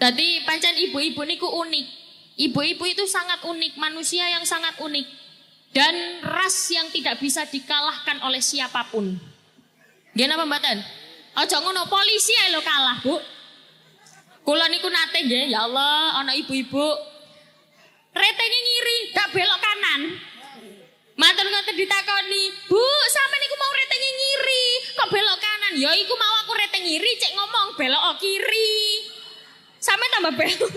Tadi pancen ibu-ibu niku unik. Ibu-ibu itu sangat unik, manusia yang sangat unik. Dan ras yang tidak bisa dikalahkan oleh siapa pun. Gimana apa mboten? Aja ngono polisi ae lo kalah, Bu. Kula niku nate nggih, ya Allah, ana ibu-ibu retenge ngiri, gak belok kanan. Matur ngoten ditakoni, "Bu, sampe niku mau retenge ngiri, kok belok kanan?" Ya iku mau aku reteng ngiri, cek ngomong belok kiri. Sampe tambah belok.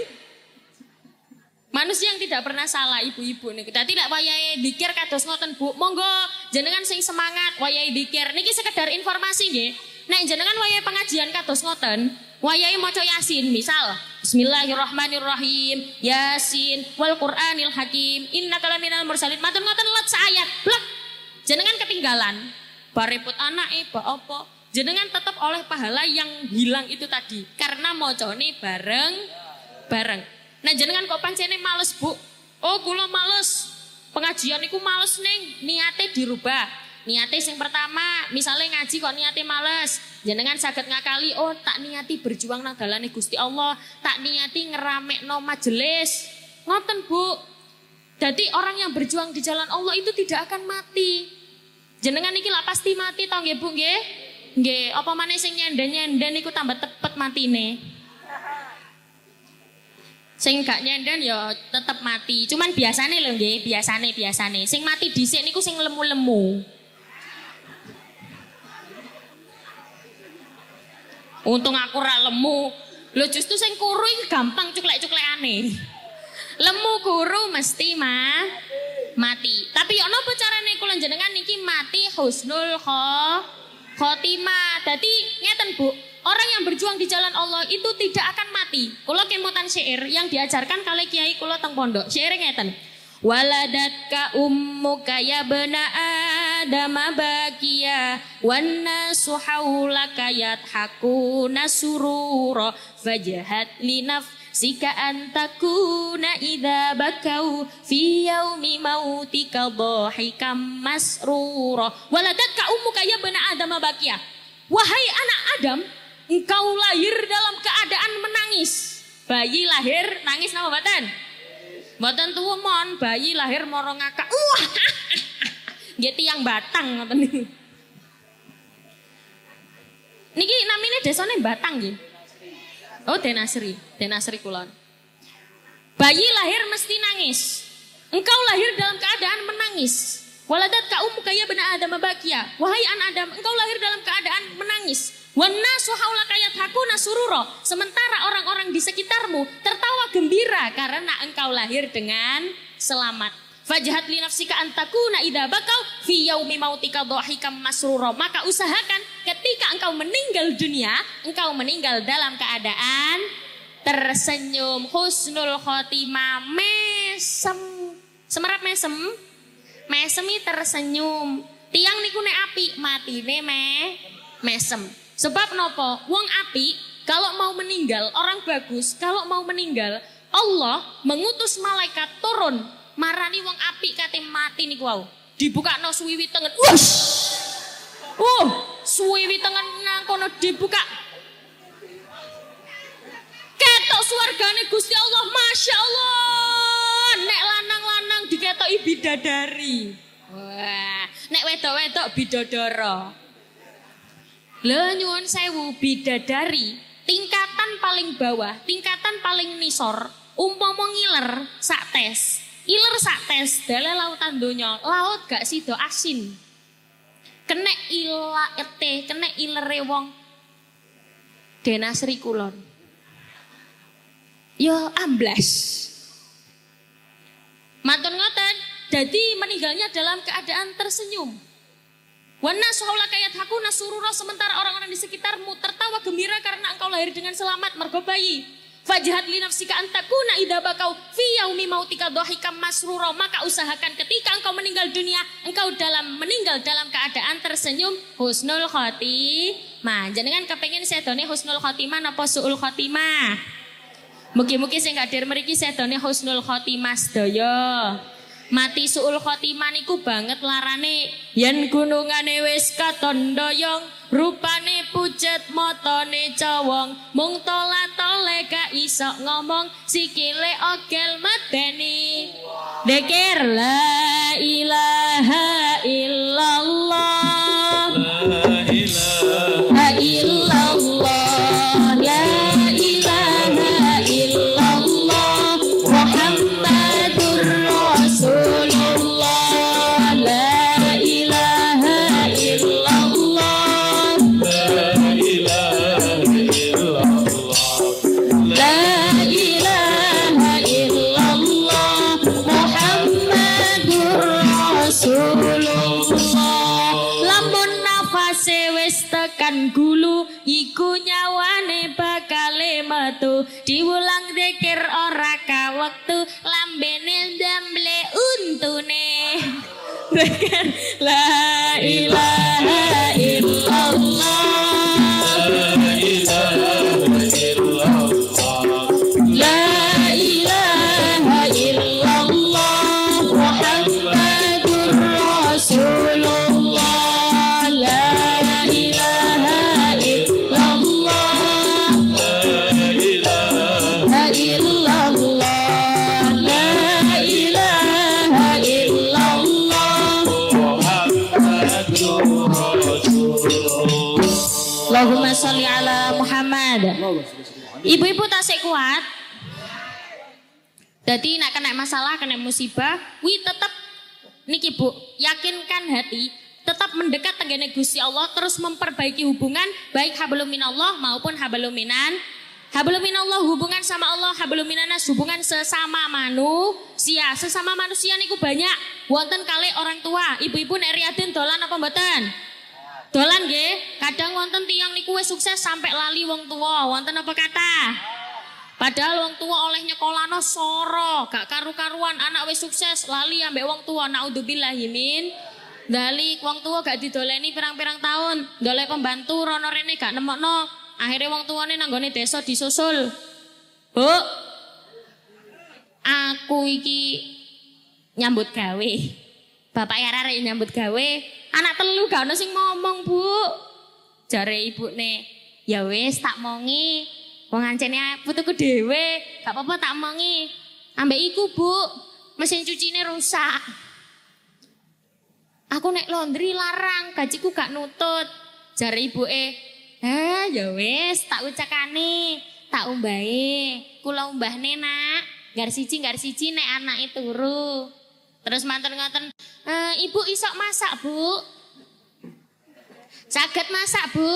Manusia yang tidak pernah salah ibu-ibu niku. Dadi lek wayahe dikir kados ngoten Bu, monggo jenengan sing semangat wayahe dikir. Niki sekedar informasi nggih. Nek jenengan wayahe pengajian kados ngoten, wayahe maca Yasin misal Bismillahirrahmanirrahim. Yasin wal Qur'anil Hakim. Innaka laminal mursalin. Matur ngoten let ayat blek. Jenengan ketinggalan. Bareput anake ba apa? Jenengan tetap oleh pahala yang hilang itu tadi karena mocone bareng bareng. Nah jenengan kok pancene males bu? Oh kula males. Pengajian iku males neng. Niate dirubah. Niate yang pertama, misalnya ngaji kok niate males. Jenengan sakit ngakali, oh tak niati berjuang nang dalane Gusti Allah. Tak niati ngerame no majelis. Ngoten bu. Jadi orang yang berjuang di jalan Allah itu tidak akan mati. Jenengan iki lah pasti mati tau nggih Bu nggih? Nggih, apa maneh sing nyenden-nyenden iku tambah tepet matine. Sing gak nyenden ya tetep mati. Cuman biasane lho nggih, biasane biasane. Sing mati dhisik niku sing lemu-lemu. Untung aku ora lemu. Lho justru sing kuru iki gampang cuklek-cuklekane. Lemu kuru mesti mah mati. Tapi yo napa carane kula jenengan niki mati husnul khotimah. Dadi ngeten Bu, Orang yang berjuang di jalan Allah itu tidak akan mati. Kula kemotan syair yang diajarkan kali kiai kula teng pondok. Syair ngeten. Waladatka ummuka ya bena adama bakia wan nasu haulaka yadhakuna surura fajhat li nafsika an takuna idza bakau fi yaumi mautika dhahikam masrura waladatka ummuka ya bani adama bakia wahai anak Adam engkau lahir dalam keadaan menangis bayi lahir nangis nama batan Mboten tuwa mon, bayi lahir moro ngakak. Wah. Nggih tiyang Batang ngoten niku. Niki namine desane Batang nggih. Oh, Denasri, Denasri kulon. Bayi lahir mesti nangis. Engkau lahir dalam keadaan menangis. Waladat ka ummu kaya bena Adam bakia. Wahai anak Adam, engkau lahir dalam keadaan menangis. Wanasu haulaka yathakuna sururo. Sementara orang-orang di sekitarmu tertawa gembira karena engkau lahir dengan selamat. Fajahat li nafsika antakuna idha bakau fi yaumi mautika dhahikam masruro. Maka usahakan ketika engkau meninggal dunia, engkau meninggal dalam keadaan tersenyum husnul khotimah mesem. Semerap mesem? Mesemi tersenyum. Tiang niku nek api, matine me mesem. Sebab nopo? Wong api kalau mau meninggal, orang bagus kalau mau meninggal, Allah mengutus malaikat turun marani wong api kate mati niku wau. Dibuka no suwiwi tengen. Wush! Uh, suwiwi tengen nang kono dibuka. Ketok suargane Gusti Allah, Masya Allah. Nek lanang-lanang diketok bidadari. Wah, nek wedok-wedok bidodoro. Le nyuwun sewu bidadari, tingkatan paling bawah, tingkatan paling nisor, umpama ngiler sak tes. Iler sak tes, dale lautan donya, laut gak sido asin. Kenek ila ete, kenek ilere wong Denasri kulon. Yo amblas. Mantun ngoten, jadi meninggalnya dalam keadaan tersenyum. Wana sohla kayat haku nasurura sementara orang-orang di sekitarmu tertawa gembira karena engkau lahir dengan selamat mergo bayi. Fajahat li nafsika antakuna idha bakau fi yaumi mautika dohikam masruro. Maka usahakan ketika engkau meninggal dunia, engkau dalam meninggal dalam keadaan tersenyum husnul khotimah. Jangan kepengen sedone husnul khotimah napa suul khotimah. Mugi-mugi sing hadir mriki sedone husnul khotimah sedaya mati suul khotimah niku banget larane. Yen gunungane wis katon doyong rupane pucet motone cowong mung tole gak iso ngomong sikile ogel mateni dekir la ilaha illallah La ilaha illallah Jadi nak kena masalah, kena musibah, wi tetap niki bu, yakinkan hati, tetap mendekat tenggene Gusti Allah, terus memperbaiki hubungan baik hablum minallah maupun hablum minan minallah hubungan sama Allah, hablum minanas hubungan sesama manusia. Sesama manusia niku banyak. Wonten kali orang tua, ibu-ibu nek riaden dolan apa mboten? Dolan nggih, kadang wonten tiang niku sukses sampai lali wong tua. Wonten apa kata? Padahal wong tua oleh nyekolano soro, gak karu-karuan anak wis sukses lali ambek wong tua. Naudzubillahi min Dalik wong tua gak didoleni pirang-pirang tahun, dolek pembantu rono rene gak nemokno. Akhirnya wong tuane nanggone desa disusul. Bu. Aku iki nyambut gawe. Bapak ya arek nyambut gawe, anak telu gak ono sing ngomong, Bu. Jare ibune, ya wis tak mongi. Wong ancene putuku dhewe, gak apa-apa tak mongi. Ambek iku, Bu. Mesin cucine rusak. Aku nek laundry larang, gajiku gak nutut. Jare ibuke, "Eh, ya wis, tak ucakane, tak umbahe. Kula umbahne, Nak. Gar siji, gar siji nek anake turu." Terus mantan ngoten, "Eh, Ibu isok masak, Bu?" Saged masak, Bu.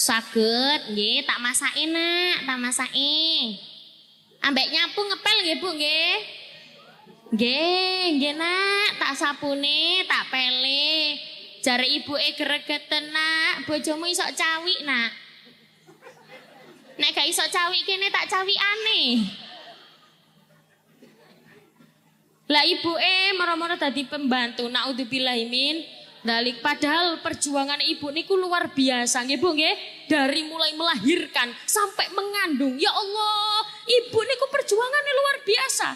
Saged, nggih, tak masake, Nak, tak masake. Ambek nyapu ngepel nggih, Bu, nggih. Nggih, nggih nak, tak sapune, tak pele. Jare ibuke gregeten nak, bojomu isok cawik nak. Nek gak isok cawik kene tak cawikane. Lah ibuke moro-moro dadi pembantu, naudzubillahimin. Dalik padahal perjuangan ibu niku luar biasa nggih Bu nggih. Dari mulai melahirkan sampai mengandung. Ya Allah, ibu niku perjuangannya luar biasa.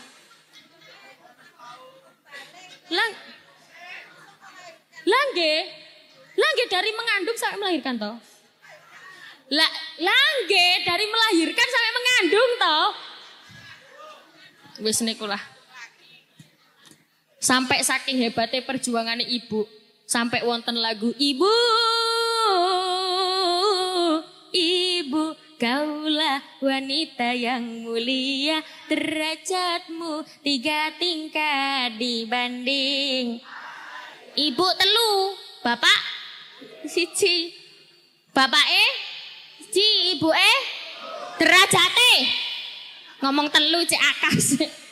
Lang Langge Langge dari mengandung sampai melahirkan toh. La, langge dari melahirkan sampai mengandung toh. Wis niku lah. Sampai saking hebatnya perjuangan ibu, sampai wonten lagu ibu, ibu kaulah wanita yang mulia, derajatmu tiga tingkat dibanding. Ibu telu, bapak siji, bapak eh, si ibu eh, derajate ngomong telu cek.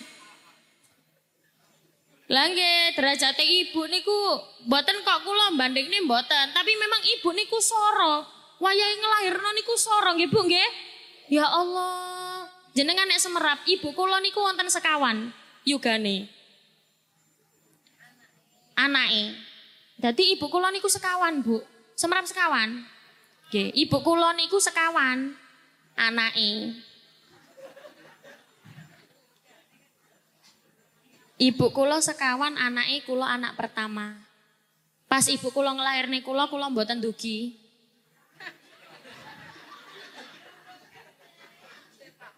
Langge derajate ibu niku mboten kok kula bandingne mboten, tapi memang ibu niku soro. Wayahe ngelahirno niku soro nggih Bu nggih. Ya Allah, jenengan nek semerap ibu kula niku wonten sekawan yugane. Anake. Dadi ibu kula niku sekawan, Bu. Semerap sekawan. Nggih, ibu kula niku sekawan anake. Ibu kula sekawan anake kula anak pertama. Pas ibu kula ngelahirne kula kula mboten dugi.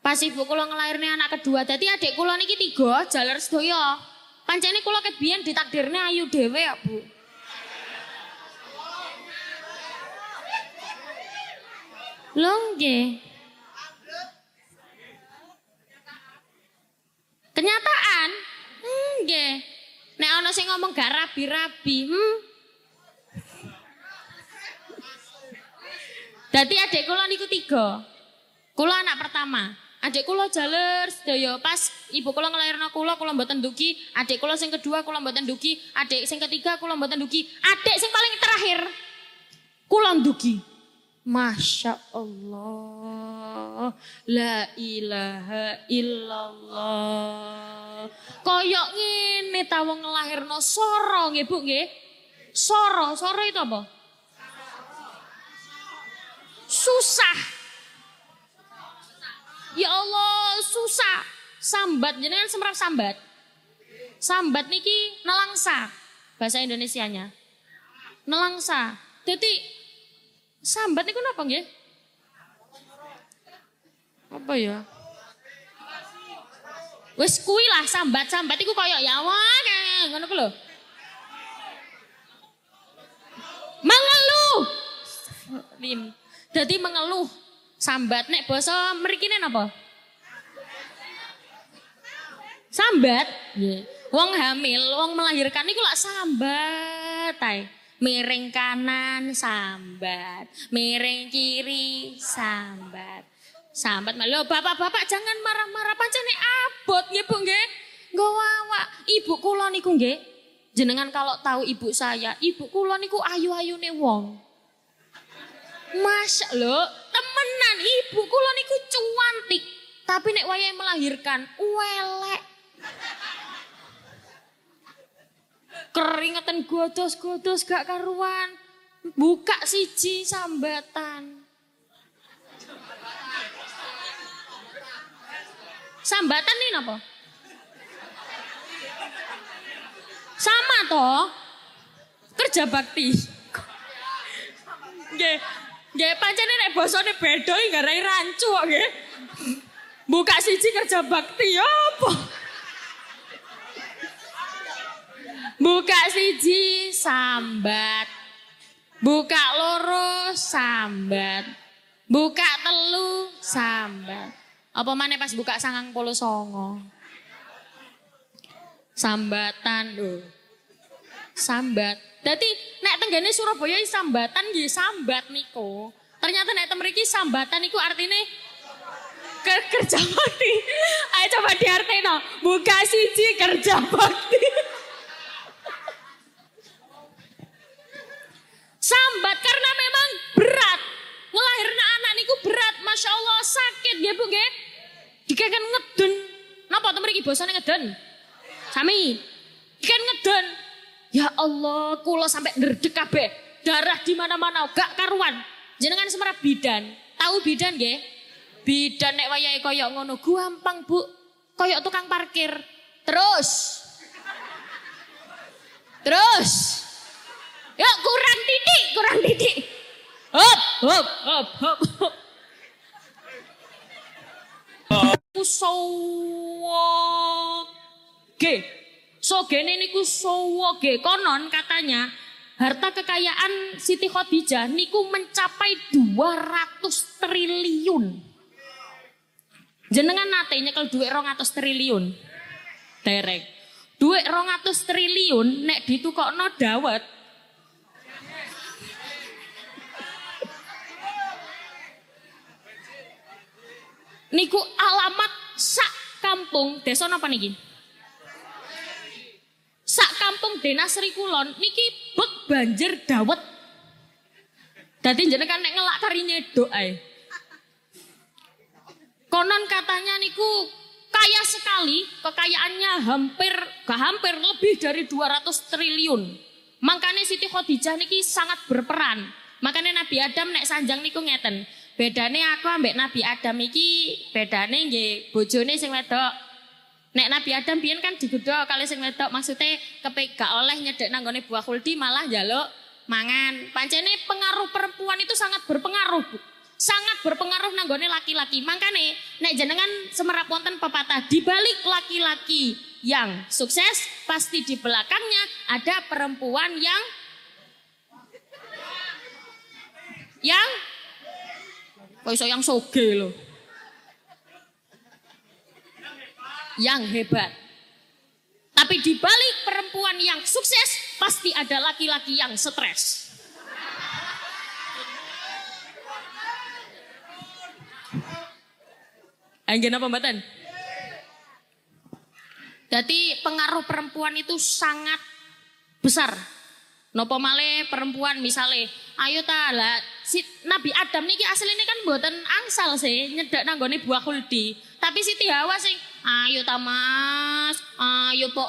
Pas ibu kula ngelahirne anak kedua, dadi adik kula niki tiga jalar sedaya. Pancene kula ket biyen ditakdirne ayu dhewe ya, Bu. Lho nggih. Kenyataan? Nggih. Nek ana sing ngomong gak rabi-rabi, hmm. Dadi adik kula niku tiga. Kula anak pertama. Adik kula jaler sedaya pas ibu kula ngelairno kula kula mboten dugi, adik kula sing kedua kula mboten dugi, adik sing ketiga kula mboten dugi, adik sing paling terakhir kula dugi. Masya Allah, la ilaha illallah. Koyok ngene ta wong ngelahirno soro nggih Bu nggih. Soro, soro itu apa? Susah. Ya Allah, susah. Sambat, jenengan semerap sambat. Sambat niki nelangsa bahasa Indonesianya. Nelangsa. Jadi sambat niku napa nggih? Apa ya? Wis kuwi lah sambat-sambat iku koyo ya wah ngono ku lho. Mengeluh. Lim. Dadi mengeluh. Sambat nek basa mrikine napa? Sambat. Wong hamil, wong melahirkan niku lak sambat ae. Miring kanan sambat, miring kiri sambat. Sambat malu bapak-bapak jangan marah-marah pancene abot nggih Bu nggih. Nggo awak ibu kula niku nggih. Jenengan kalau tahu ibu saya, ibu kula niku ayu-ayune wong. Masya lo, temenan ibu kula niku cuantik. Tapi nek wayahe melahirkan, welek. Keringetan godos-godos gak karuan. Buka siji sambatan. Sambatan nih apa? Sama toh. Kerja bakti. Nggih. Nggih pancene nek basane beda iki garai rancu kok. Buka siji kerja bakti ya apa? Buka siji sambat. Buka loro sambat. Buka telu sambat. Apa mana pas buka sangang polo songo? Sambatan lho. Sambat. Dadi nek tenggene Surabaya sambatan nggih sambat niku. Ternyata nek temriki sambatan niku artine ke kerja bakti. Ayo coba diartino. Buka siji kerja bakti. Sambat karena memang berat. Ngelahirna anak niku berat. Masya Allah sakit ya bu nggih. Dikakan ngeden. Napa to mriki basane ngeden? Sami. Dikan ngeden. Ya Allah, kula sampai ndredeg kabeh. Darah di mana-mana gak karuan. Jenengan semerap bidan. Tahu bidan nggih? Bidan nek wayahe koyok ngono gampang, Bu. Koyok tukang parkir. Terus. Terus. Ya kurang titik, kurang titik. Hop, hop, hop, hop, hop. Sowoge. Sogene niku sowoge. Konon katanya harta kekayaan Siti Khadijah niku mencapai 200 triliun. Jenengan nate nyekel duit 200 triliun. Derek. Duit 200 triliun nek ditukokno dawet niku alamat sak kampung desa napa niki? Sak kampung Denasri Kulon niki bek banjir dawet. Dadi jenengan nek ngelak kari nyedok ae. Konon katanya niku kaya sekali, kekayaannya hampir gak hampir lebih dari 200 triliun. Makanya Siti Khadijah niki sangat berperan. Makanya Nabi Adam nek sanjang niku ngeten. Bedane aku ambek Nabi Adam iki bedane nggih bojone sing wedok. Nek Nabi Adam biyen kan digodha kali sing wedok maksudnya kepek gak oleh nyedek nanggone buah kuldi malah njaluk mangan. Pancene pengaruh perempuan itu sangat berpengaruh, Bu. Sangat berpengaruh nanggone laki-laki. Makane nek jenengan semerap wonten pepatah di balik laki-laki yang sukses pasti di belakangnya ada perempuan yang yang Kok iso yang soge loh. Yang hebat. Tapi di balik perempuan yang sukses pasti ada laki-laki yang stres. Angin apa mbatan? Jadi pengaruh perempuan itu sangat besar. Nopo male perempuan misalnya, ayo ta lah si Nabi Adam niki aslinya kan buatan angsal sih nyedak nanggone buah kuldi. Tapi Siti Hawa sing ayo ta Mas, ayo po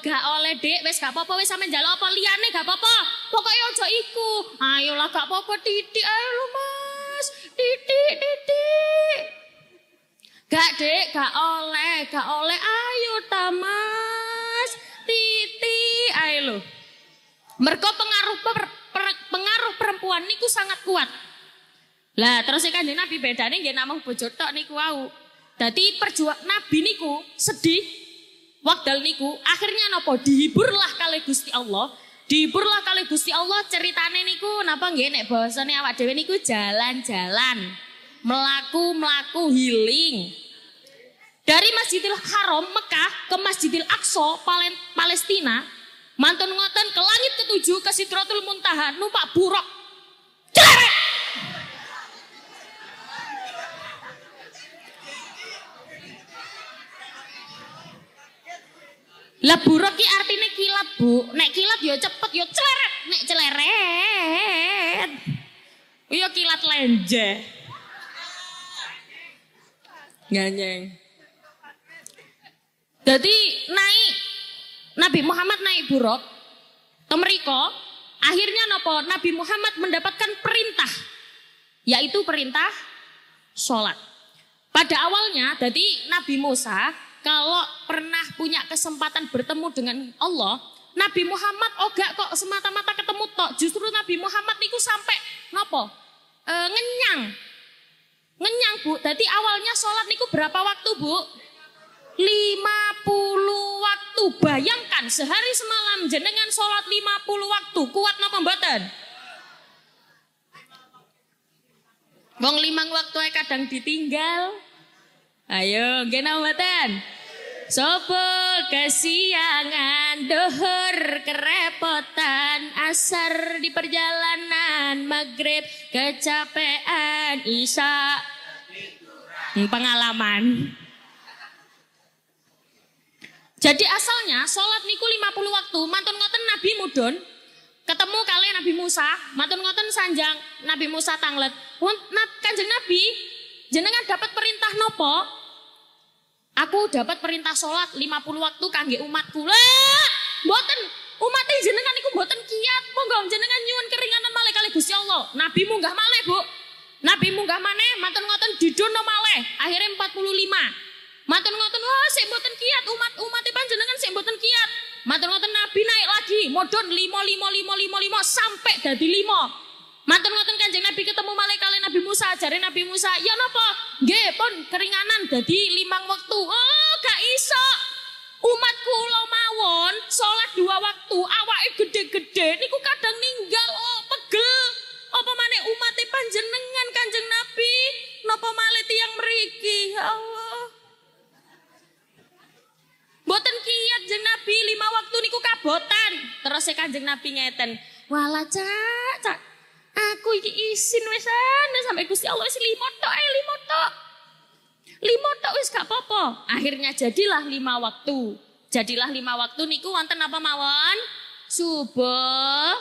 gak oleh Dek, wes gak apa-apa wis sampe njaluk apa liyane gak apa-apa. Pokoke aja iku. Ayolah gak apa-apa ayo lo Mas. Titik titik. Gak Dek, gak oleh, gak oleh. Ayo ta Mas. Titik ayo lo. Mereka pengaruh per, per, pengaruh perempuan niku sangat kuat. Lah terus kan Nabi bedane nggih namung bojo tok niku wau. Dadi perjuang Nabi niku sedih wakdal niku akhirnya nopo dihiburlah kali Gusti Allah. Dihiburlah kali Gusti Allah ceritane niku napa nggih nek bahasane awak dhewe niku jalan-jalan. Melaku-melaku healing. Dari Masjidil Haram Mekah ke Masjidil Aqsa Palestina Mantun ngoten ke langit ketujuh ke Sidratul Muntaha numpak buruk. Cerek. Lah buruk ki artinya kilat, Bu. Nek kilat ya cepet ya celeret, nek celeret. Iya kilat lenje. Ganyeng. Jadi naik Nabi Muhammad naik buruk Temeriko, akhirnya nopo Nabi Muhammad mendapatkan perintah, yaitu perintah sholat. Pada awalnya, jadi Nabi Musa kalau pernah punya kesempatan bertemu dengan Allah, Nabi Muhammad oga kok semata-mata ketemu tok. Justru Nabi Muhammad niku sampai nopo e, ngenyang, ngenyang bu. Jadi awalnya sholat niku berapa waktu bu? 50 waktu. Bayangkan sehari semalam jenengan sholat 50 waktu. Kuat napa mboten? Wong limang waktu kadang ditinggal. Ayo, napa mboten? Sopo kesiangan dohor kerepotan asar di perjalanan maghrib kecapean isya pengalaman jadi asalnya sholat niku 50 waktu. Mantun ngoten Nabi Mudon ketemu kalian Nabi Musa. Mantun ngoten sanjang. Nabi Musa tanglet. Kanjeng Nabi jenengan dapat perintah nopo? Aku dapat perintah sholat 50 waktu kangge umatku. Lah mboten. Umat jenengan niku mboten kiat. Monggo jenengan nyuwun keringanan malih kali Gusti Allah. Nabi munggah malih Bu. Nabi munggah maneh mantun ngoten didono malih. Akhirnya 45 Matur ngoten wah sik mboten kiat umat umat panjenengan sik mboten kiat. Matur ngoten Nabi naik lagi modon 5 5 5 5 5 5 sampai dadi 5. Matur ngoten Kanjeng Nabi ketemu malaikat Nabi Musa, jare Nabi Musa, "Ya napa? Nggih, pun keringanan dadi limang waktu." Oh, gak iso. Umatku lo mawon salat dua waktu, awake gede-gede niku kadang ninggal oh pegel. Apa maneh umat panjenengan Kanjeng Nabi? Napa malih tiyang mriki? Ya Allah. Boten kiat jeng Nabi lima waktu niku kabotan. Terus saya kanjeng Nabi ngeten. Wala cak, cak. Aku iki isin wesan sampai Gusti Allah wis lima tok eh lima tok. Lima tok wis gak apa-apa. Akhirnya jadilah lima waktu. Jadilah lima waktu niku wonten apa mawon? Subuh.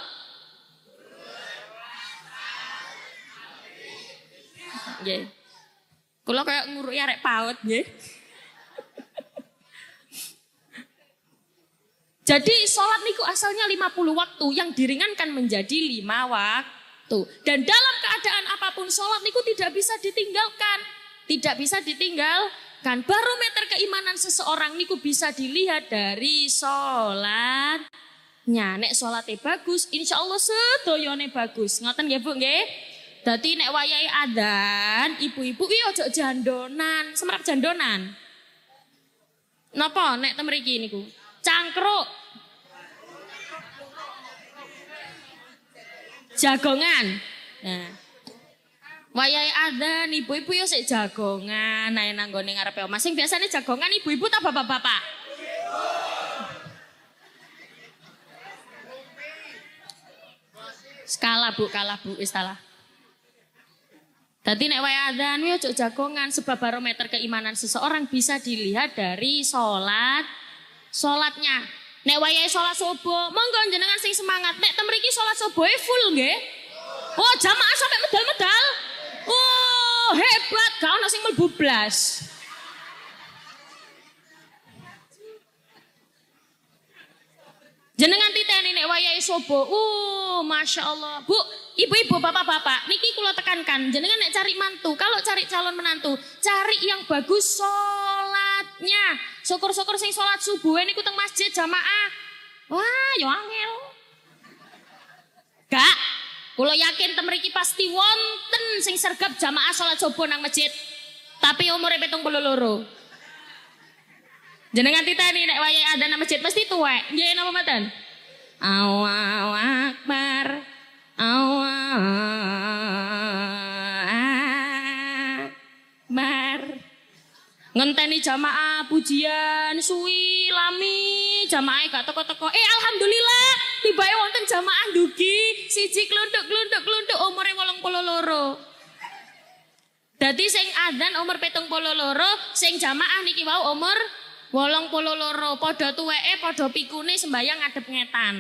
Nggih. Kula kayak nguruki arek paut nggih. Jadi sholat niku asalnya 50 waktu yang diringankan menjadi 5 waktu. Dan dalam keadaan apa pun sholat niku tidak bisa ditinggalkan. Tidak bisa ditinggalkan. Barometer keimanan seseorang niku bisa dilihat dari sholatnya. Nek sholatnya bagus, insya Allah sedoyone bagus. Ngoten ya bu nggih? Dadi nek wayai adan, ibu-ibu iya ojo jandonan, semerap jandonan. Napa nek temeriki niku? Cangkruk. Jagongan. Nah. Wayahe adzan ibu-ibu yo sik jagongan, nae nanggone ngarepe omah. Sing biasane jagongan ibu-ibu ta bapak-bapak? Skala Bu, kalah Bu, wis salah. Tadi nek wae adzan yo jagongan sebab barometer keimanan seseorang bisa dilihat dari salat Sholatnya. Nek wayahe sholat subuh, monggo jenengan sing semangat. Nek temriki sholat subuh full nggih. Oh, jamaah sampai medal-medal. Oh, hebat. Gak ono sing blas. Jenengan titeni nek wayahe subuh. Uh, Masya Allah. Bu, ibu-ibu, bapak-bapak, niki kula tekankan. Jenengan nek cari mantu, kalau cari calon menantu, cari yang bagus sholatnya. Syukur-syukur sing sholat subuh niku teng masjid jamaah. Wah, yo angel. Gak, kula yakin temriki pasti wonten sing sergap jamaah sholat subuh nang masjid. Tapi umure petung puluh. Jenengan titani nek wayahe ada nama masjid mesti tuwek. Nggih napa mboten? Allahu akbar. Allahu akbar. Ngenteni jamaah pujian suwi lami jamaah gak teko-teko. Eh alhamdulillah tibae wonten jamaah dugi siji kluntuk-kluntuk-kluntuk umure 82. Dadi sing adzan umur petung puluh loro, sing jamaah niki wau umur Wolong polo loro, podo tuweke, podo pikune sembayang ngadep ngetan.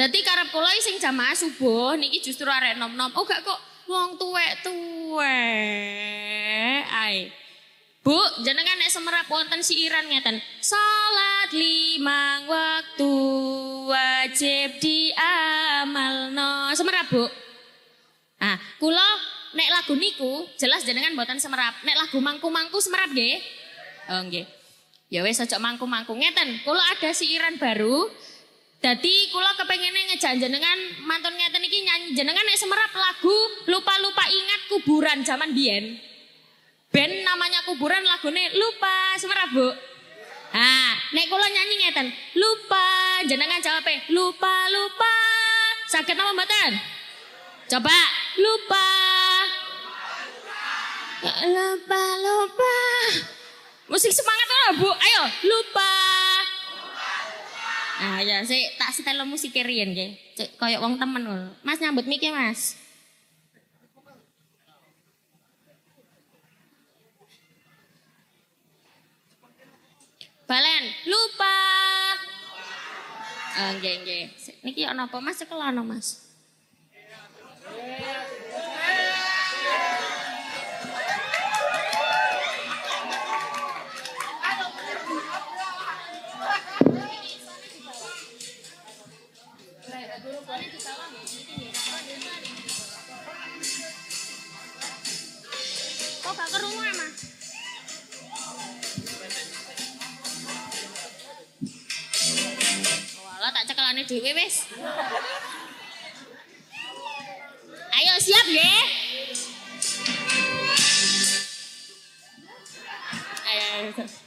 Dadi karep kula sing jamaah subuh niki justru arek nom-nom. Oh gak kok wong tuwek-tuwek. Ae. Bu, jenengan nek semerap wonten siiran ngeten. Salat limang waktu wajib diamalno. Semerap, Bu. Lagu niku jelas jenengan mboten semerap. Nek lagu mangku-mangku semerap nggih? Oh nggih. Ya wis aja mangku-mangku. Ngeten, kula ada siiran baru. Dadi kula kepengine ngejak jenengan mantun ngeten iki nyanyi jenengan nek semerap lagu lupa-lupa ingat kuburan zaman biyen. Ben namanya kuburan lagune lupa semerap bu. Ah, nek kula nyanyi ngeten, lupa, jenengan jawab lupa lupa. Sakit apa mboten? Coba lupa. Lupa lupa. Musik semangat lah bu, ayo lupa. Ah ya, sih tak setel musik riyen nggih. Cek koyo wong temen lho. Mas nyambut mic ya, Mas. Balen, lupa. Ah, nggih nggih. Niki ana apa Mas? Cekel ana Mas. Cekelane dhewe wis. Ayo siap nggih? Ayo. ayo.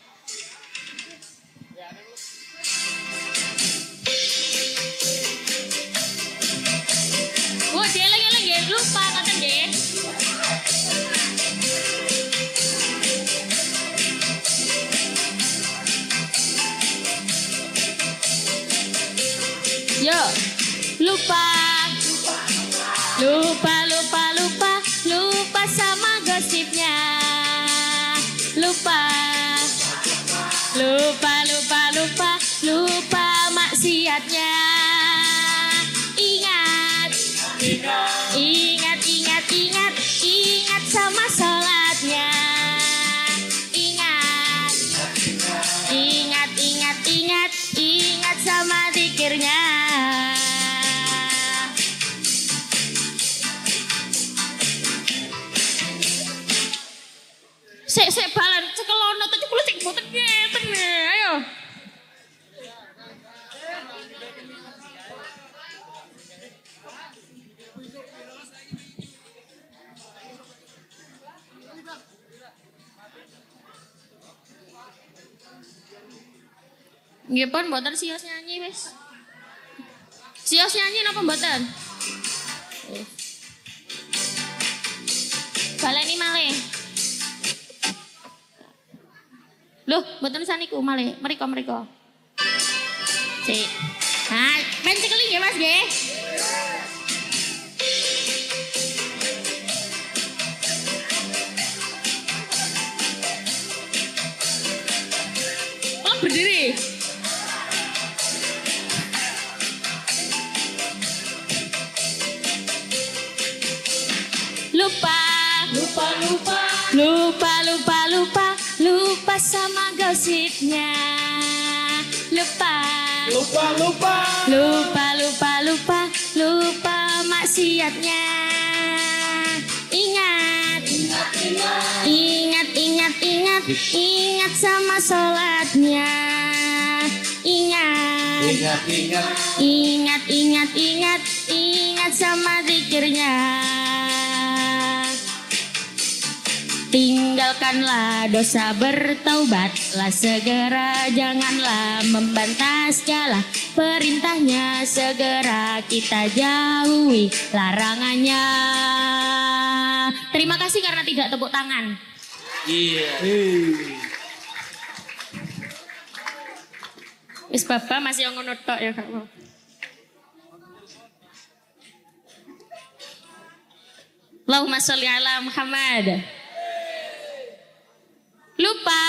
Lupa. Lupa, lupa, lupa, lupa sama gosipnya. Lupa. Lupa, lupa, lupa, lupa maksiatnya. Ayo. Nggih pun mboten sios nyanyi wis. Sios nyanyi napa mboten? Baleni malih. Loh, mboten saniku malih. Mriko mriko. Sik. Nah, main cekeli nggih Mas nggih. Oh, berdiri. Lupa, lupa, lupa, lupa, lupa, lupa, lupa sama gosipnya. Lupa, Lupa, lupa. lupa, lupa, lupa, lupa maksiatnya. Ingat, ingat, ingat, ingat, ingat sama sholatnya. Ingat. Ingat, ingat. Ingat, ingat, ingat, ingat sama zikirnya. Tinggalkanlah dosa bertaubatlah segera Janganlah membantah segala perintahnya Segera kita jauhi larangannya Terima kasih karena tidak tepuk tangan Iya. Wis bapak masih ngono tok ya Kak. Allahumma sholli ala Muhammad. Lupa.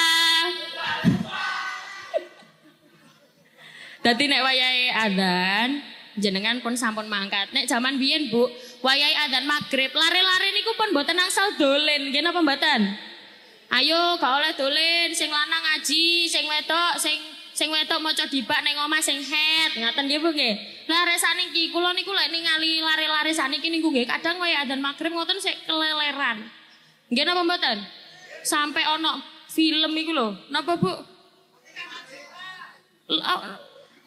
Dadi nek wayahe adzan jenengan pun sampun mangkat. Nek zaman biyen Bu, wayahe adzan maghrib lare-lare niku pun mboten angsal dolen, nggih napa mboten? Ayo gak oleh dolen sing lanang ngaji, sing wedok sing sing wedok maca dibak ning omah sing head. Ngaten nggih Bu nggih. Lah resane iki kula niku lek ningali lare-lare saniki niku nggih kadang kaya adzan magrib ngoten sik keleleran. Nggih napa mboten? Sampai ono film iku lho. Napa Bu?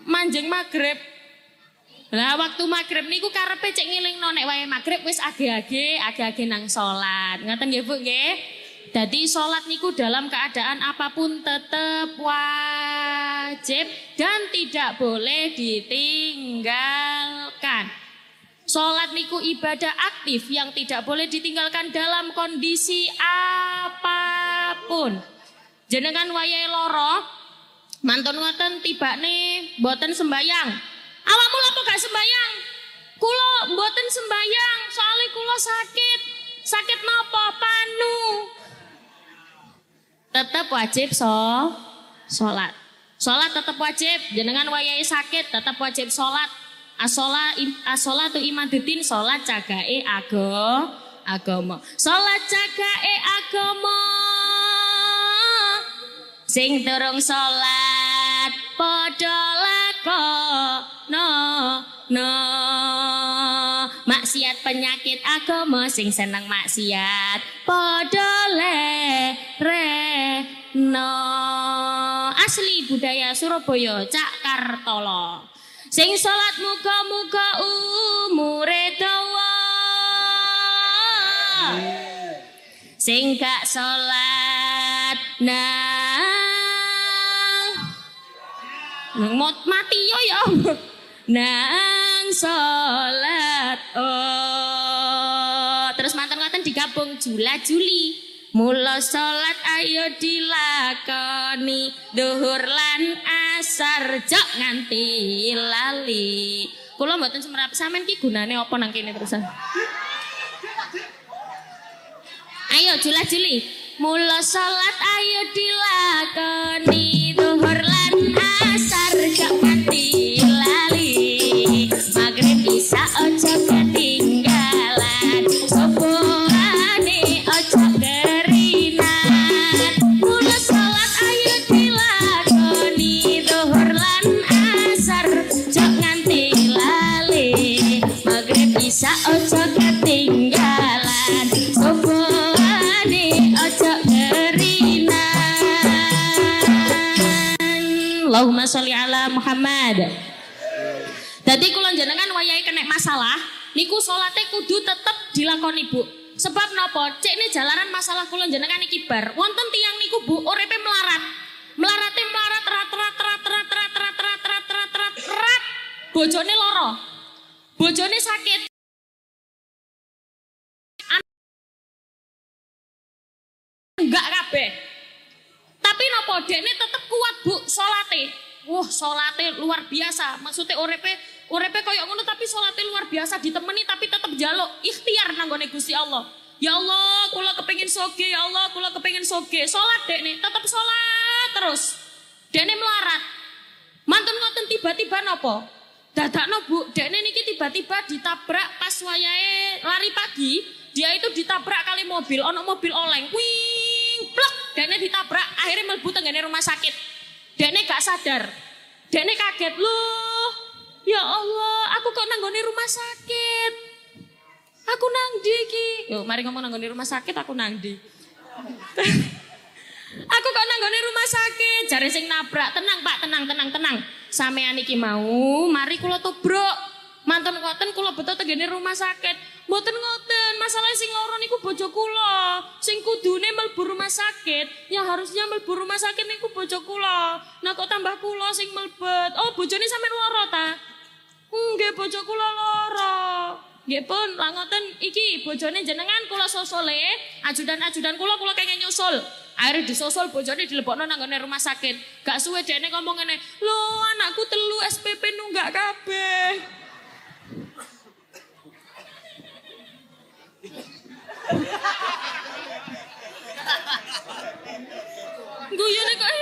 Manjing magrib lah waktu maghrib niku karepe cek ngelingno nek wae maghrib wis age-age, age-age nang salat. Ngoten nggih Bu nggih? Jadi sholat niku dalam keadaan apa pun tetap wajib dan tidak boleh ditinggalkan. Sholat niku ibadah aktif yang tidak boleh ditinggalkan dalam kondisi apa pun. Jenengan loro, mantun ngoten tiba nih, boten sembayang. Awakmu apa gak sembayang? Kulo mboten sembayang, soalnya kulo sakit. Sakit nopo? Panu. Tetap wajib so sholat. Sholat tetap wajib. Jenengan wayai sakit tetap wajib sholat. Asola asola tu imaduddin sholat cagae ago agama. Sholat cagae agama. Sing turung sholat podo lako no. No maksiat penyakit agama sing seneng maksiat padha re no asli budaya Surabaya Cak Kartolo. Sing salat muga-muga umure dawa. Sing gak salat nang mati yo ya nang salat oh. Terus mantan mantan digabung Jula Juli. Mula salat ayo dilakoni. Duhur lan asar jok nganti lali. Kula mboten semerap sampean ki gunane apa nang kene terusan? Ayo Jula Juli. Mula salat ayo dilakoni. Duhur lan asar Allahumma sholli ala Muhammad jadi kalau jenengan wayai kena masalah, niku salate kudu tetep dilakoni Bu. Sebab nopo? Cek ini jalanan masalah kula jenengan iki bar. Wonten tiang niku Bu orepe melarat. Melarate melarat rat rat rat rat rat rat rat rat rat rat rat. Bojone loro. Bojone sakit. Enggak kabeh. Tapi nopo dekne tetep kuat Bu Wah, salate luar biasa. Maksudnya orepe Urepe koyok ngono tapi sholatnya luar biasa ditemani tapi tetap jaluk ikhtiar nanggone Gusti Allah. Ya Allah, kula kepengin soge, ya Allah, kula kepengin soge. Sholat dek nih, tetap sholat terus. Dene melarat. Mantun ngoten tiba-tiba nopo? Dadakno Bu, dekne niki tiba-tiba ditabrak pas wayahe lari pagi, dia itu ditabrak kali mobil, ono mobil oleng. Wing, plek, dekne ditabrak, akhirnya melbu tenggane rumah sakit. Dekne gak sadar. Dekne kaget, loh Ya Allah, aku kok nanggone rumah sakit. Aku nang di ki. Yo, mari ngomong nanggone rumah sakit, aku nang di. aku kok nanggone rumah sakit. Jare sing nabrak, tenang Pak, tenang, tenang, tenang. Sampean iki mau, mari kula tobrok. Mantan ngoten kula beto tegene rumah sakit. Mboten ngoten, masalah sing loro niku bojo kula. Sing kudune mlebu rumah sakit, ya harusnya mlebu rumah sakit niku bojo kula. Nah kok tambah kula sing mlebet. Oh, bojone sampean loro ta? Nggih bojo kula lara. Nggih pun, langoten iki bojone jenengan kula sosole, ajudan-ajudan kula kula kenging nyusul. Akhirnya disusul bojone dilebokno nang rumah sakit. Gak suwe dekne ngomong ngene, "Lho, anakku telu SPP nunggak kabeh." Guyone kok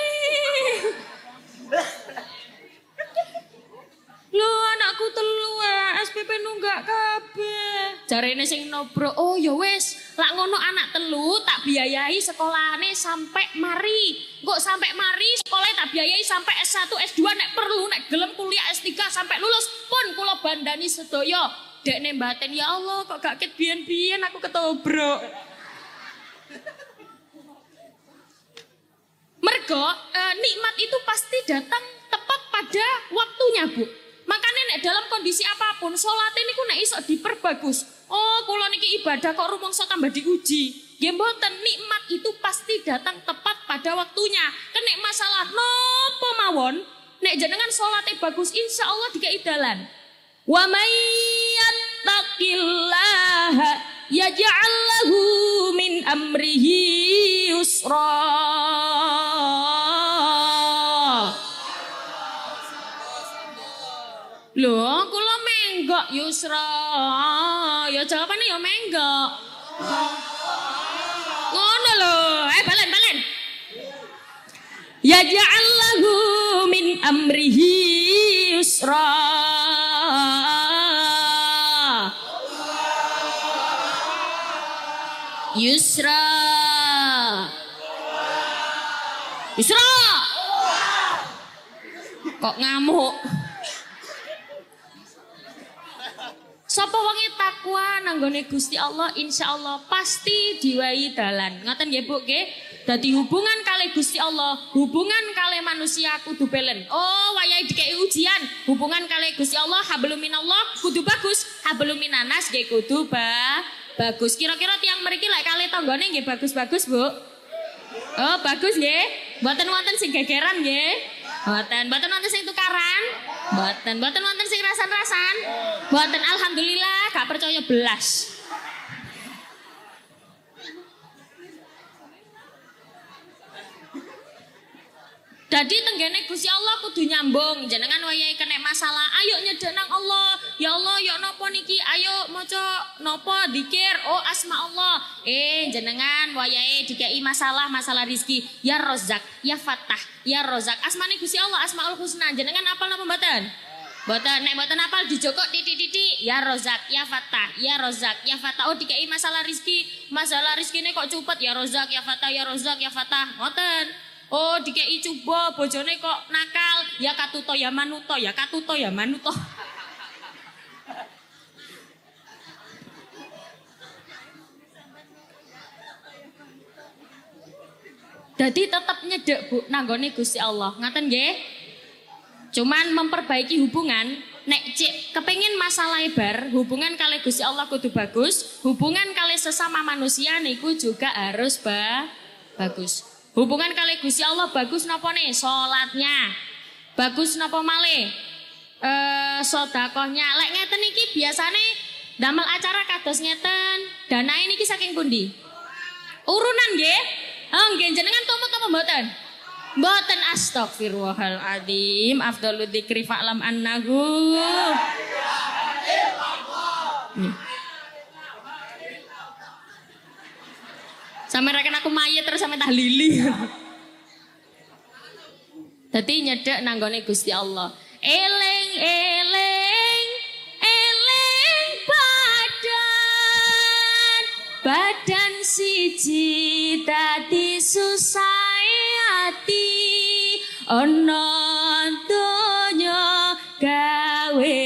Lu anakku telu SPP nunggak kabeh. Jarene sing nobro, oh ya wis, lak ngono anak telu tak biayai sekolahane sampai mari. Kok sampai mari sekolah tak biayai sampai S1, S2 nek perlu nek gelem kuliah S3 sampai lulus pun kula bandani sedaya. Dek nembaten ya Allah kok gak ket biyen-biyen aku ketobro. Mergo eh, nikmat itu pasti datang tepat pada waktunya, Bu. Makanya nek dalam kondisi apa pun, sholat ini nek iso diperbagus. Oh, kula niki ibadah kok rumangsa tambah diuji. Nggih mboten nikmat itu pasti datang tepat pada waktunya. Kenek masalah nopo mawon, nek jenengan sholatnya bagus, insya Allah dikai dalan. Wa may yattaqillaha yaj'al lahu min amrihi yusra. Loh, kula menggok Yusra. Ya jawabane ya menggok. Ngono lho. Eh balen balen. Ya ja'allahu min amrihi yusra. Yusra. Yusra. Kok ngamuk? Sapa wonge takwa nanggone Gusti Allah insya Allah pasti diwai dalan. Ngoten nggih Bu nggih. Dadi hubungan kali Gusti Allah, hubungan kali manusia kudu belen. Oh, wayahe dikei ujian. Hubungan kali Gusti Allah hablum minallah kudu bagus, hablum minanas nggih kudu ba bagus. Kira-kira tiang mriki lek kali tanggane nggih bagus-bagus, Bu. Oh, bagus nggih. Mboten wonten sing gegeran nggih. Mboten, mboten wonten sing tukaran. Mboten, mboten wonten sing rasan-rasan. Mboten alhamdulillah gak percaya belas. Jadi tenggene Gusti Allah kudu nyambung jenengan wayahe kena masalah ayo nyedek nang Allah ya Allah ya nopo niki? Ayo maca. Nopo dikir oh asma Allah. Eh jenengan wayahe dikai masalah masalah rizki. Ya rozak ya fatah ya rozak. Asmane Gusti Allah asmaul husna. Jenengan apal napa mboten? Mboten nek mboten apal dijokok titik-titik. Ya rozak ya fatah ya rozak ya fatah oh dikai masalah rizki. Masalah rizkine kok cepet ya rozak ya fatah ya rozak ya fatah mboten. Oh, dikei coba bojone kok nakal, ya katuto ya manuto, ya katuto ya manuto. Jadi tetap nyedek Bu nanggone Gusti Allah. Ngaten nggih? Cuman memperbaiki hubungan nek cik kepengin masalah bar hubungan kali Gusti Allah kudu bagus, hubungan kali sesama manusia niku juga harus ba bagus. Hubungan kali Gusti Allah bagus napa nih? Salatnya. Bagus napa malih? Eh sedekahnya. Lek ngeten iki biasane damel acara kados ngeten. Dana ini saking pundi? Urunan nggih? Oh nggih jenengan tomo-tomo mboten? Mboten astagfirullahaladzim. Afdhalu dzikri fa'lam annahu. Sampai rekan aku mayat terus sampai tahlili. Dadi nyedek nanggone Gusti Allah. Eling eling badan siji dadi susah ati. Ana donya gawe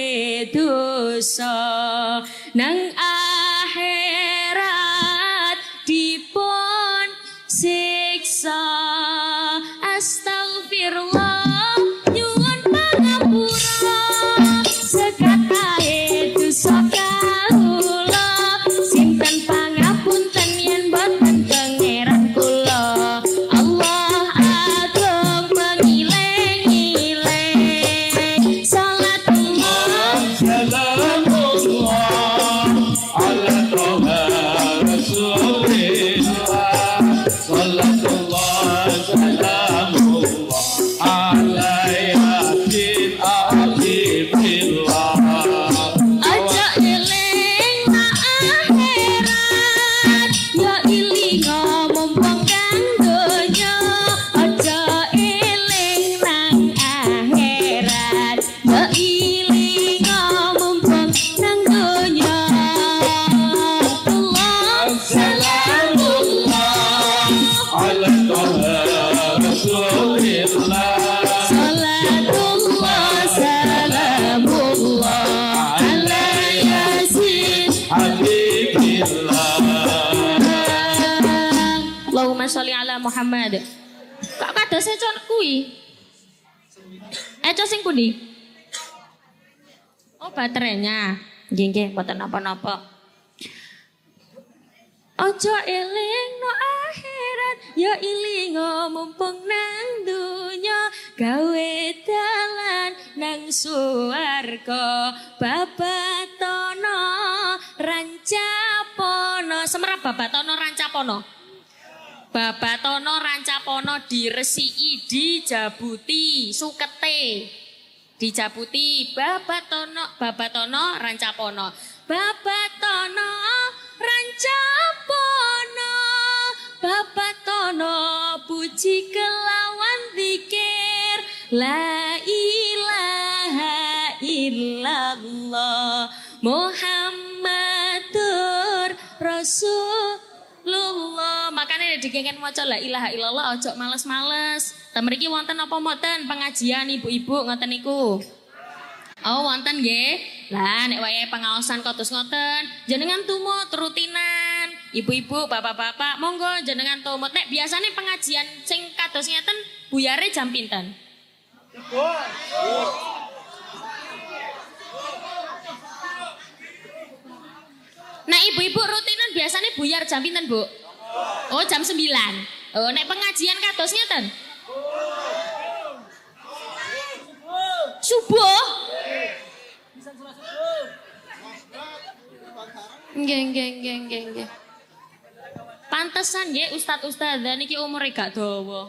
dosa. Nang Kok kada secon kuwi? Eco sing pundi? Oh, baterainya. Nggih, nggih, mboten napa-napa. Ojo eling no akhirat ya ilingo mumpung nang dunya gawe dalan nang suwarga babatono rancapono semerap babatono rancapono babatono rancapono diresiki dijabuti sukete. Dijabuti babatono babatono rancapono. Babatono rancapono. Babatono puji kelawan zikir. La ilaha illallah Muhammadur Rasulullah digengen maca la ilaha illallah ojo males-males temeriki wonten apa mboten pengajian ibu-ibu ngoten niku Oh wonten nggih. Lah nek wayahe pengaosan kados ngoten, jenengan tumut rutinan. Ibu-ibu, bapak-bapak, monggo jenengan tumut. Nek biasanya pengajian sing kados ngeten buyare jam pinten? Nah ibu-ibu rutinan biasanya buyar jam pinten bu? Oh jam 9 Oh nek pengajian kados ngeten? Subuh? Nggih nggih nggih nggih nggih. Pantesan nggih ustad ustadzah niki umure gak dawa.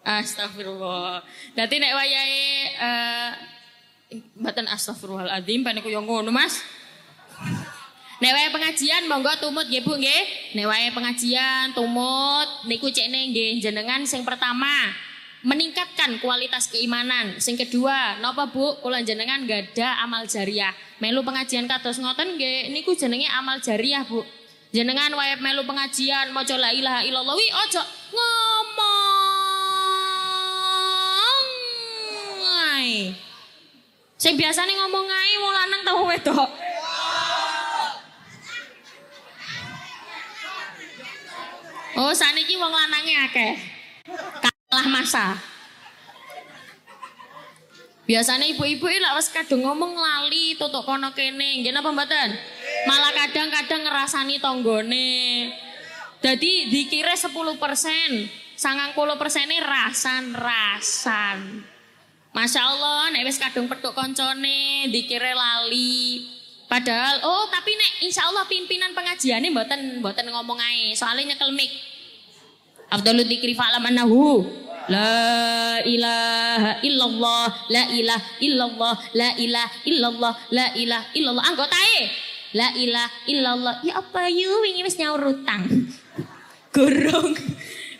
Astagfirullah. Dadi nek wayahe eh mboten astagfirullahaladzim paniku yo ngono Mas. Nek wae pengajian monggo tumut nggih Bu nggih. Nek wae pengajian tumut niku cekne nggih jenengan sing pertama meningkatkan kualitas keimanan. Sing kedua, napa Bu? Kula jenengan gada amal jariah. Melu pengajian kados ngoten nggih niku jenenge amal jariah, Bu. Jenengan wae melu pengajian maca la ilaha illallah wi ojo ngomong. Sing biasane ngomong ae wong lanang tau wedok. Oh, saniki wong lanange akeh. Kalah masa. Biasanya ibu-ibu ini wis kadung ngomong lali tutuk kono kene, nggih mboten? Malah kadang-kadang ngerasani tonggone. Jadi dikira 10%, sangang puluh persennya rasan-rasan. Masya Allah, nek wis kadung petuk koncone, dikira lali. Padahal, oh tapi nek insya Allah pimpinan pengajiannya mboten mboten ngomong ae, soalnya nyekel mic. Abdul dzikri fa'lam annahu La ilaha illallah, la ilaha illallah, la ilaha illallah, la ilaha illallah. Anggotae. La ilaha illallah. Ya apa yu wingi wis nyaur utang. Gurung.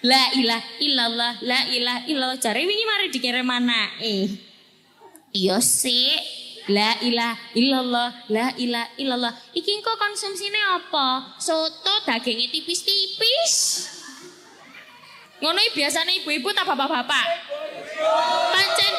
La ilaha illallah, la ilaha illallah. Cari wingi mari dikira mana? Eh. Iya sih. La ilaha illallah, la ilaha illallah. Iki engko konsumsine apa? Soto dagingnya tipis-tipis. Ngono iki biasane ibu-ibu tak bapak-bapak. Pancen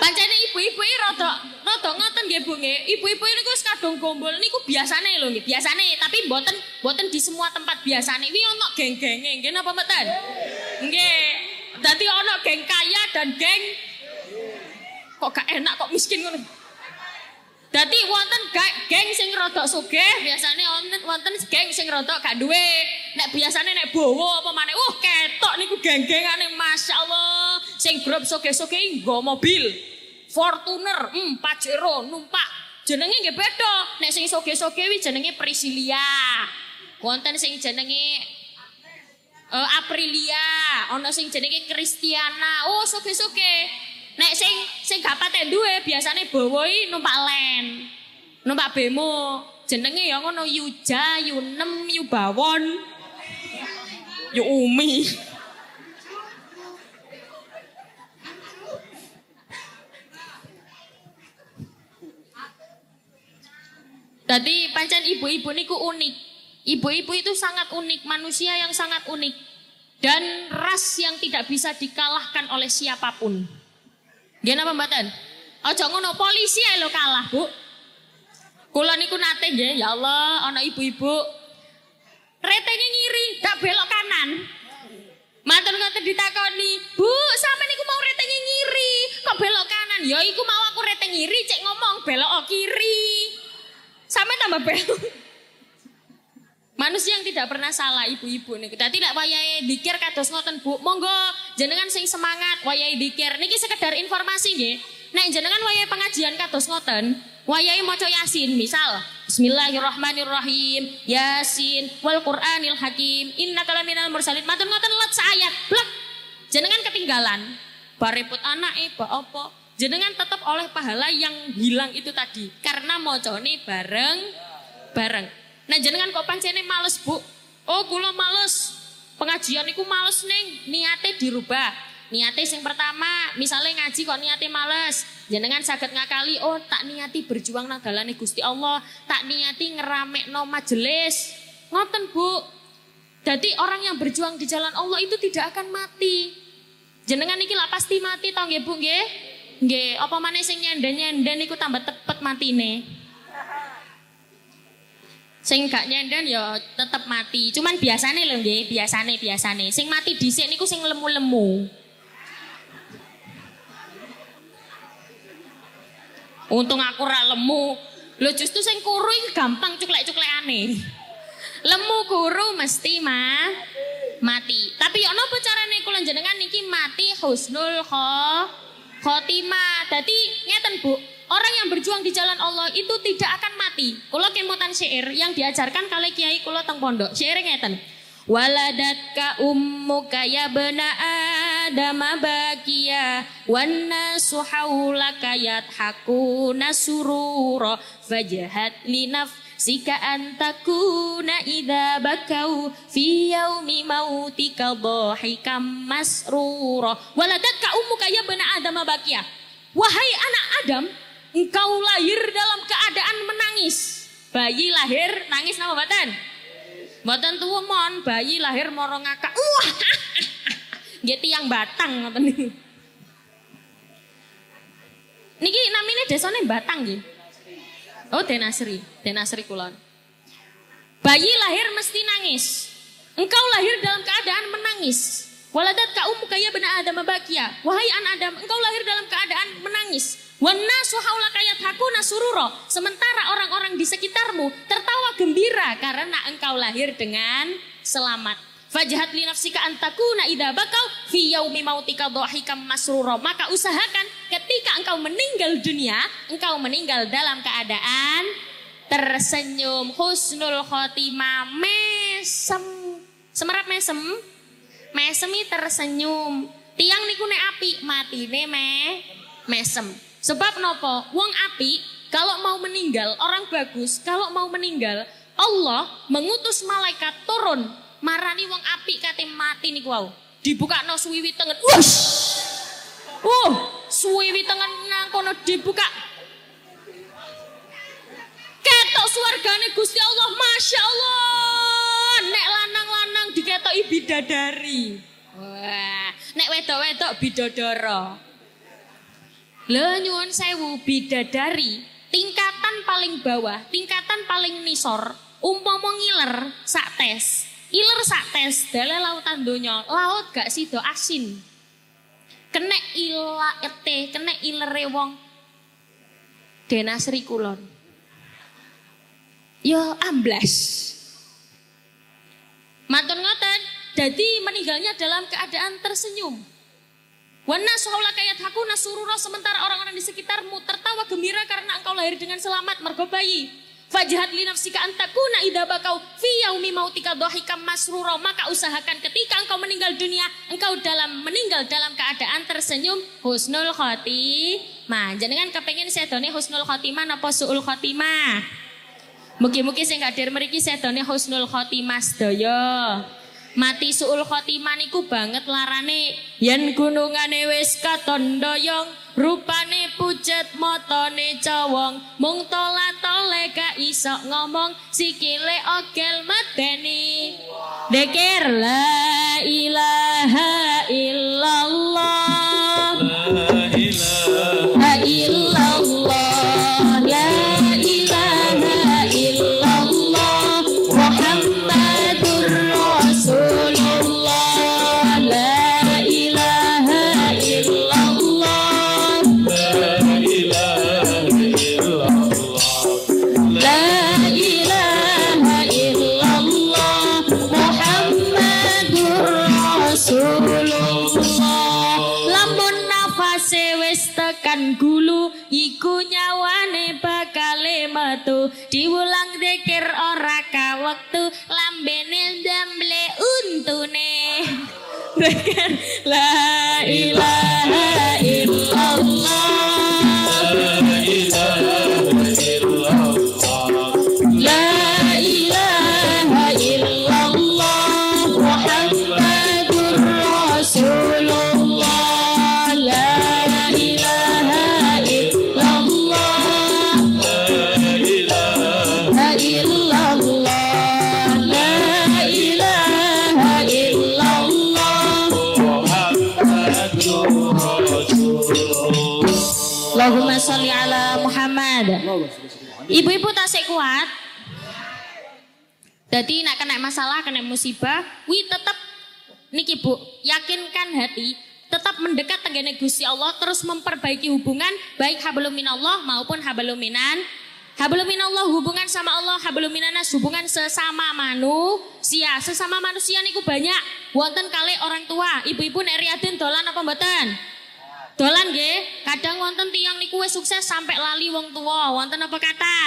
Pancene ibu-ibu iki rada rada ngoten nggih Bu nggih. Ibu-ibu niku wis kadung gombol niku biasane lho nggih, biasane tapi mboten mboten di semua tempat biasane. Wi ono geng-genge nggih napa mboten? Nggih. Dadi ono geng kaya dan geng kok gak enak kok miskin ngono. Dadi wonten geng sing rada sugih, biasane wonten wonten geng sing rada gak duwe. Nek biasane nek bowo apa maneh, uh ketok niku geng-gengane masyaallah. Sing grup sugih-sugih nggo mobil. Fortuner, hmm, Pajero numpak. Jenenge nggih beda. Nek sing sugih-sugih wi jenenge Priscilia. Wonten sing jenenge uh, Aprilia, ana sing jenenge Kristiana. Oh, sugih-sugih. Nek sing sing gak patek duwe biasane bawoi numpak len. Numpak bemo. Jenenge ya ngono Yuja, Yunem, Yubawon. Yu Umi. Tadi pancen ibu-ibu niku unik. Ibu-ibu itu sangat unik, manusia yang sangat unik. Dan ras yang tidak bisa dikalahkan oleh siapa pun. Gimana apa mboten? Aja ngono polisi ae lo kalah, Bu. Kula niku nate nggih, ya Allah, ana ibu-ibu retenge ngiri, dak belok kanan. Matur ngoten ditakoni, "Bu, sampe niku mau retenge ngiri, kok belok kanan?" Ya iku mau aku reteng ngiri, cek ngomong belok kiri. Sampe tambah belok. Manusia yang tidak pernah salah ibu-ibu niku. Dadi nek wayahe dikir kados ngoten Bu, monggo jenengan sing semangat wayahe dikir. Niki sekedar informasi nggih. Nek jenengan wayahe pengajian kados ngoten, wayahe maca Yasin misal Bismillahirrahmanirrahim Yasin wal Qur'anil Hakim innaka laminal mursalin matur ngoten let saayat blek jenengan ketinggalan bareput anak eh apa jenengan tetap oleh pahala yang hilang itu tadi karena mocone bareng bareng Nah jenengan kok pancene males bu? Oh kula males. Pengajian iku males neng. Niate dirubah. Niate yang pertama, misalnya ngaji kok niate males. Jenengan sakit ngakali, oh tak niati berjuang nang dalane Gusti Allah, tak niati ngeramek no majelis. Ngoten bu. Jadi orang yang berjuang di jalan Allah itu tidak akan mati. Jenengan iki lah pasti mati tau nggih Bu nggih? Nggih, apa maneh sing nyenden-nyenden iku tambah tepet matine. Sing gak nyenden ya tetep mati. Cuman biasane lho nggih, biasane biasane. Sing mati dhisik niku sing lemu-lemu. Untung aku ora lemu. Lho justru sing kuru iki gampang cuklek-cuklekane. Lemu kuru mesti mah mati. Tapi ya napa carane kula jenengan niki mati husnul khotimah. Dadi ngeten Bu, Orang yang berjuang di jalan Allah itu tidak akan mati. Kulo kemutan syair yang diajarkan kali kiai kulo teng pondok. Syair ngeten. Waladatka ummuka ya bena adama bakia wana suhaulaka yathakuna surura fajahat linaf sika antakuna idha bakau fi yaumi mautika dhahikam masrura waladatka ummuka ya bena adama bakia wahai anak Adam engkau lahir dalam keadaan menangis. Bayi lahir nangis nama batan? Batan tuh mon, bayi lahir morong ngakak. Wah, gitu yang batang ngoten niku. Niki namine desane Batang nggih. Oh, Denasri, Denasri kulon. Bayi lahir mesti nangis. Engkau lahir dalam keadaan menangis. Waladat ka ummu kaya bena Adam bakia. Wahai anak Adam, engkau lahir dalam keadaan menangis. Wanasu haulaka yathakuna sururo. Sementara orang-orang di sekitarmu tertawa gembira karena engkau lahir dengan selamat. Fajahat li nafsika antakuna idha bakau fi yaumi mautika dhahikam masruro. Maka usahakan ketika engkau meninggal dunia, engkau meninggal dalam keadaan tersenyum, husnul khotimah, mesem. Semerap mesem, mesemi tersenyum. Tiang niku ne api, matine me mesem. Sebab nopo? Wong api kalau mau meninggal, orang bagus kalau mau meninggal, Allah mengutus malaikat turun marani wong api kate mati niku wau. Dibuka no suwiwi tengen. Wush! Uh, suwiwi tengen nang kono dibuka. Ketok suargane Gusti Allah, Masya Allah. Nek lanang-lanang diketok bidadari. Wah, nek wedok-wedok bidodoro. Le nyuwun sewu bidadari tingkatan paling bawah, tingkatan paling nisor, umpama ngiler sak tes. Iler sak tes dale lautan donya, laut gak sido asin. Kenek ila ete, kenek ilere wong Denasri kulon. Yo amblas. Matur ngoten, jadi meninggalnya dalam keadaan tersenyum. Wana sohla kayat haku nasurura sementara orang-orang di sekitarmu tertawa gembira karena engkau lahir dengan selamat mergo bayi. Fajahat li nafsika antakuna idha bakau fi yaumi mautika dohikam masrura. Maka usahakan ketika engkau meninggal dunia, engkau dalam meninggal dalam keadaan tersenyum husnul khotimah. Jangan kepengen sedone husnul khotimah napa suul khotimah. Mugi-mugi sing hadir mriki sedone husnul khotimah sedaya. Mati suul khotimah niku banget larane. Yen gunungane wis katon doyong rupane pucet motone cowong mung tola tole iso ngomong sikile ogel mateni dekir la ilaha illallah La ilaha illallah Jadi nak kena masalah, kena musibah, wi tetap niki Bu, yakinkan hati, tetap mendekat tenggene Gusti Allah terus memperbaiki hubungan baik hablum minallah maupun hablum minan minallah hubungan sama Allah, hablum minanas hubungan sesama manusia. Sesama manusia niku banyak. Wonten kali orang tua, ibu-ibu nek riaden dolan apa mboten? Dolan nggih, kadang wonten tiang niku sukses sampai lali wong tua. Wonten apa kata?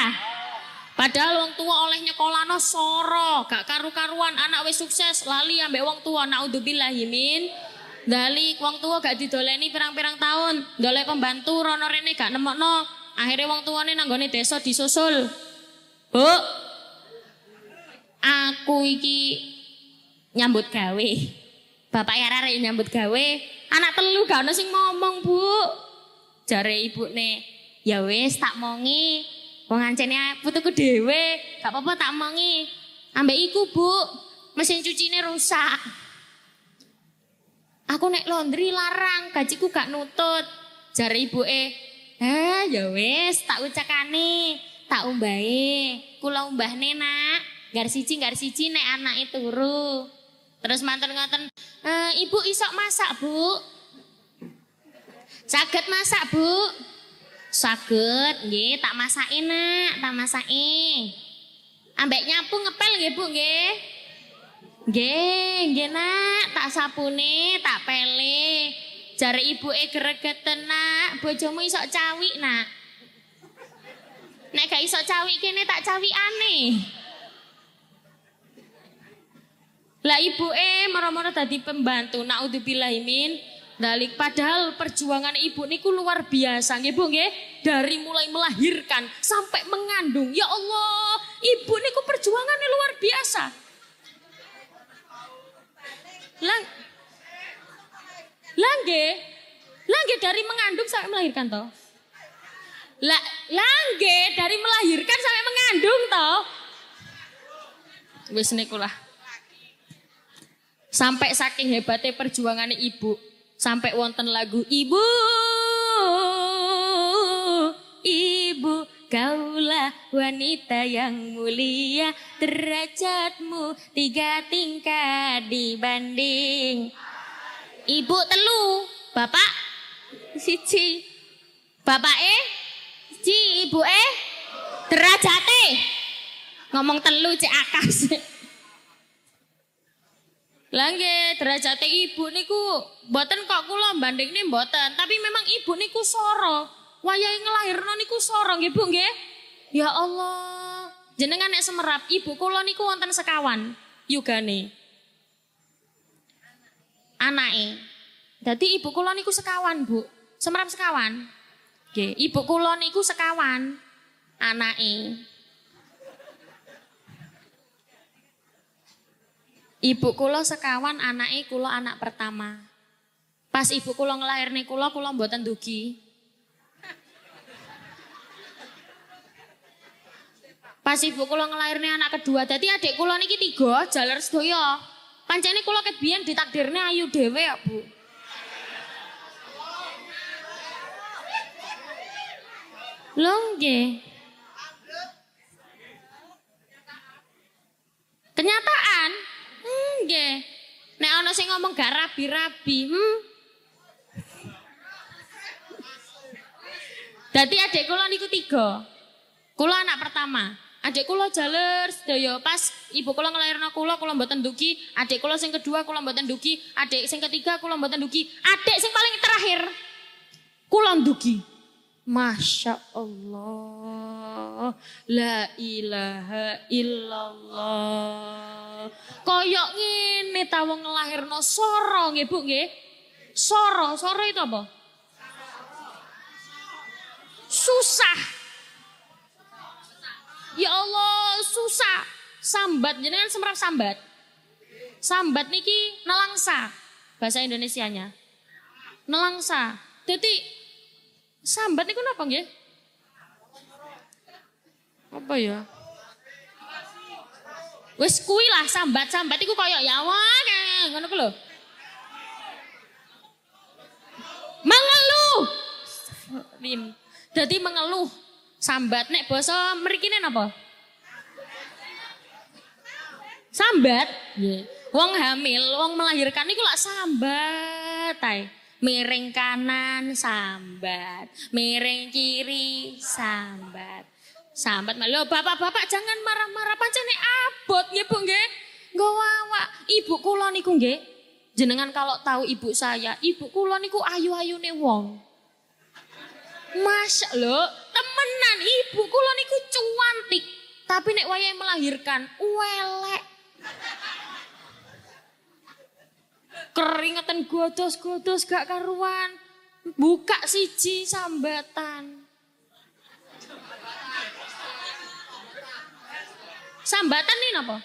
Padahal wong tua oleh nyekolano soro, gak karu-karuan anak wis sukses lali ambek wong tua. Naudzubillahi min Dalik wong tua gak didoleni pirang-pirang tahun, dolek pembantu rono rene gak nemokno. Akhirnya wong tuane nanggone desa disusul. Bu. Aku iki nyambut gawe. Bapak ya arek nyambut gawe, anak telu gak ono sing ngomong, Bu. Jare ibune, ya wis tak mongi. Wong ancene putuku dhewe, gak apa-apa tak mongi. Ambek iku, Bu. Mesin cucine rusak. Aku nek laundry larang, gajiku gak nutut. Jare ibuke, "Eh, ya wis tak ucakane, tak umbahe. Kula umbahne, Nak. Gar siji gar siji nek anake turu." Terus mantan ngoten, "Eh, Ibu isok masak, Bu?" Saged masak, Bu. Saged, nggih, tak masake, Nak, tak masake. Ambek nyapu ngepel nggih, Bu, nggih. Nggih, nggih nak, tak sapune, tak pele. Jare ibuke gregeten nak, bojomu isok cawik nak. Nek gak isok cawik kene tak cawikane. Lah ibuke moro-moro dadi pembantu, naudzubillahi min dalik padahal perjuangan ibu niku luar biasa nggih Bu nggih? Dari mulai melahirkan sampai mengandung. Ya Allah ibu niku perjuangannya luar biasa. Lang Langge Langge dari mengandung sampai melahirkan toh? La, langge dari melahirkan sampai mengandung toh? Wis niku lah. Sampai saking hebatnya perjuangan ibu sampai wonten lagu ibu ibu kaulah wanita yang mulia derajatmu tiga tingkat dibanding. Ibu telu bapak siji bapak eh siji ibu eh derajate. Ngomong telu cek akas Lah nggih, derajate ibu niku mboten kok kula bandingne mboten, tapi memang ibu niku soro. Wayahe ngelahirno niku soro nggih Bu nggih. Ya Allah, jenengan nek semerap ibu kula niku wonten sekawan yugane. Anake. Dadi ibu kula niku sekawan, Bu. Semerap sekawan. Nggih, ibu kula niku sekawan anake. Ibu kula sekawan anake kula anak pertama. Pas ibu kula ngelahirne kula kula mboten dugi. Pas ibu kula ngelahirne anak kedua, dadi adik kula niki tiga jaler sedaya. Pancene kula kebiyen ditakdirne ayu dhewe ya, Bu. Lho nggih. Kenyataan? Nggih. Nek ana sing ngomong gak rabi-rabi, hmm. Dadi adik kula niku tiga. Kula anak pertama. Adik kula jaler sedaya pas ibu kula ngelairno kula kula mboten dugi, adik kula sing kedua kula mboten dugi, adik sing ketiga kula mboten dugi, adik sing paling terakhir kula dugi. Masya Allah. La ilaha illallah. Koyok ngene ta wong nglahirno soro nggih Bu nggih. Soro, soro itu apa? Susah. Ya Allah, susah. Sambat jenengan semerap sambat. Sambat niki nelangsa bahasa Indonesianya. Nelangsa. Jadi sambat niku napa nggih? Apa ya? Wis kuwi lah sambat-sambat iku koyo ya wae ngono ku. Mengeluh. Rim. Dadi mengeluh. Sambat nek basa mrikine napa? Sambat. Nggih. Wong hamil, wong melahirkan iku lak sambat ae. Miring kanan sambat, miring kiri sambat. Sambat malu bapak-bapak jangan marah-marah pancene abot nggih Bu nggih. Nggo. Ibu kula niku nggih. Jenengan kalau tahu ibu saya, ibu kula niku ayu-ayune wong. Masya lo, temenan ibu kula niku cuantik. Tapi nek wayahe melahirkan, welek. Keringetan godos-godos gak karuan. Buka siji sambatan. Sambatan nih apa?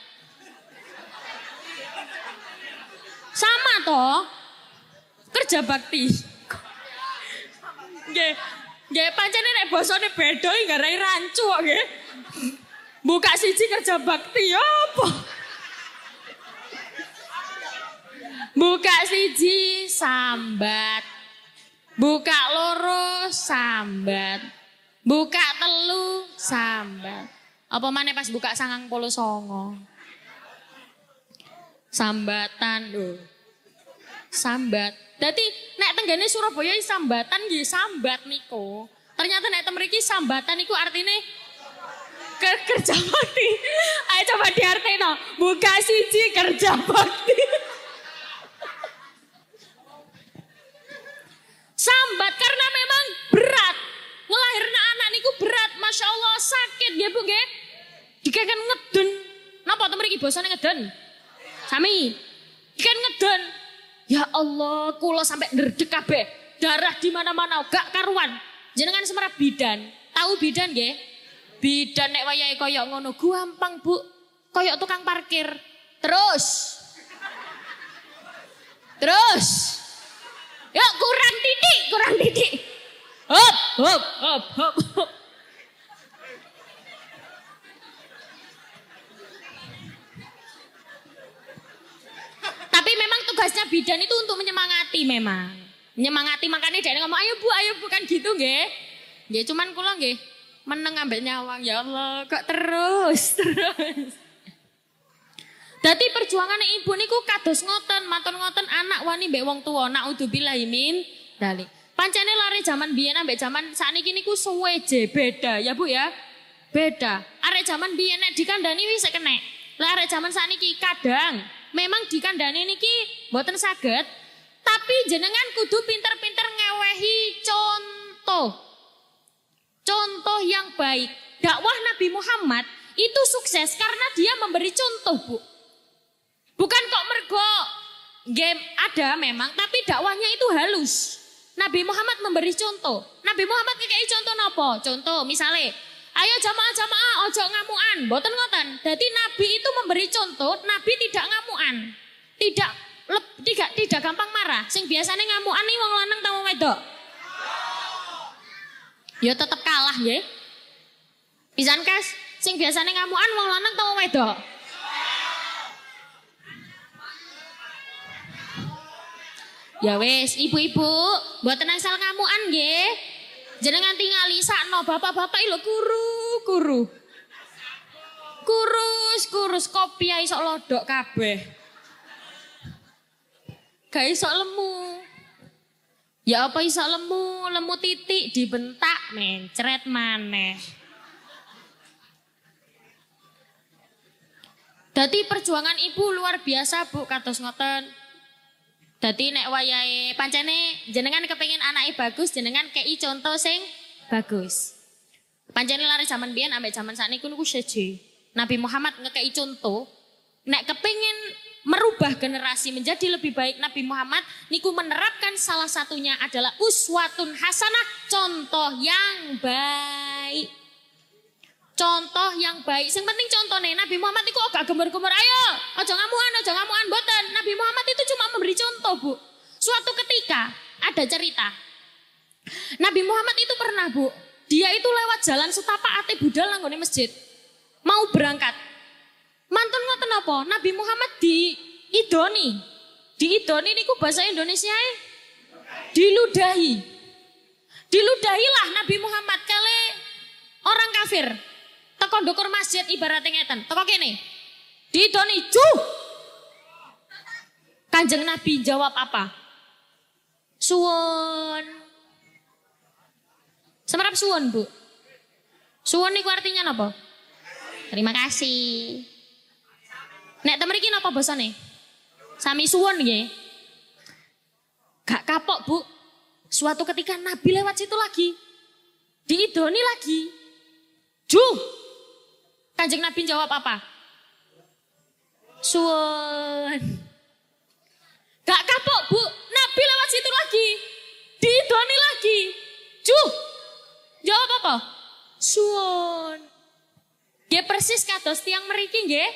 Sama toh. Kerja bakti. Nggih. Nggih pancene nek basane beda garai rancu nggih. Buka siji kerja bakti ya apa? Buka siji sambat. Buka loro sambat. Buka telu sambat. Apa mana pas buka sangang polo songo? Sambatan lho. Sambat. Dadi nek tenggene Surabaya sambatan nggih sambat niku. Ternyata nek temriki sambatan niku artine ke kerja bakti. Ayo coba diartino. Buka siji kerja bakti. Sambat karena memang berat. Ngelahirna anak niku berat, masya Allah sakit ya bu nggih. Dikakan ngeden. Napa to mriki basane ngeden? Sami. Dikan ngeden. Ya Allah, kula sampai ndredeg kabeh. Darah di mana-mana gak karuan. Jenengan semerap bidan. Tahu bidan nggih? Bidan nek wayahe koyok ngono gampang, Bu. Koyok tukang parkir. Terus. Terus. Yuk kurang titik, kurang titik. Hop, hop, hop, hop. Tapi memang tugasnya bidan itu untuk menyemangati memang. Menyemangati makanya dia ngomong ayo bu, ayo bukan gitu nggih. Nggih cuman kula nggih meneng ambek nyawang ya Allah kok terus terus. Dadi perjuangan ibu niku kados ngoten, matur ngoten anak wani mbek wong tuwa, naudzubillahi min dalik. Pancene lari zaman biyen ambek zaman sakniki niku suwe je beda ya Bu ya. Beda. Arek zaman biyen nek dikandani wis kenek. Lah arek zaman sakniki kadang memang dikandani niki mboten saged tapi jenengan kudu pinter-pinter ngewehi contoh. Contoh yang baik. Dakwah Nabi Muhammad itu sukses karena dia memberi contoh, Bu. Bukan kok mergo game ada memang, tapi dakwahnya itu halus. Nabi Muhammad memberi contoh. Nabi Muhammad kayak contoh nopo? Contoh misalnya, ayo jamaah-jamaah ojo ngamuan, boten ngoten. Jadi Nabi itu memberi contoh, Nabi tidak ngamuan. Tidak lep, tidak tidak gampang marah. Sing biasanya ngamuan nih wong lanang tamu wedok. Ya tetap kalah ya. Pisan kas, sing biasanya ngamuan wong lanang tamu wedok. Ya wes, ibu-ibu, buat asal ngamuan nggih. Jenengan tingali sakno bapak-bapak lho kuru, kuru. Kurus, kurus kopi ae sok lodok kabeh. Gak iso lemu. Ya apa iso lemu, lemu titik dibentak mencret maneh. Dadi perjuangan ibu luar biasa Bu kados ngoten. Dadi nek wayahe pancene jenengan kepengin anake bagus, jenengan kei contoh sing bagus. Pancene lari zaman biyen ambek zaman sakniki niku seje. Nabi Muhammad ngekei contoh nek kepingin merubah generasi menjadi lebih baik Nabi Muhammad niku menerapkan salah satunya adalah uswatun hasanah contoh yang baik contoh yang baik yang penting contohnya Nabi Muhammad itu agak gembar-gembar ayo ojo ngamuan ojo ngamuan boten Nabi Muhammad itu cuma memberi contoh bu suatu ketika ada cerita Nabi Muhammad itu pernah bu dia itu lewat jalan setapak ate budal nanggone masjid mau berangkat Mantun ngoten apa? Nabi Muhammad di idoni. Di idoni niku bahasa Indonesia e diludahi. Diludahilah Nabi Muhammad kali orang kafir. Teko ndukur masjid ibaratnya ngeten. Teko kene. Diidoni cu. Kanjeng Nabi jawab apa? Suwon. Semerap suwon, Bu. Suwon niku artinya apa? Terima kasih. Nek temen iki napa basane? Sami suwon nggih. Gak kapok, Bu. Suatu ketika Nabi lewat situ lagi. Diidoni lagi. Ju. Kanjeng Nabi jawab apa? Suwon. Gak kapok, Bu. Nabi lewat situ lagi. Diidoni lagi. Ju. Jawab apa? Suwon. Dia persis kados tiang meriki nggih.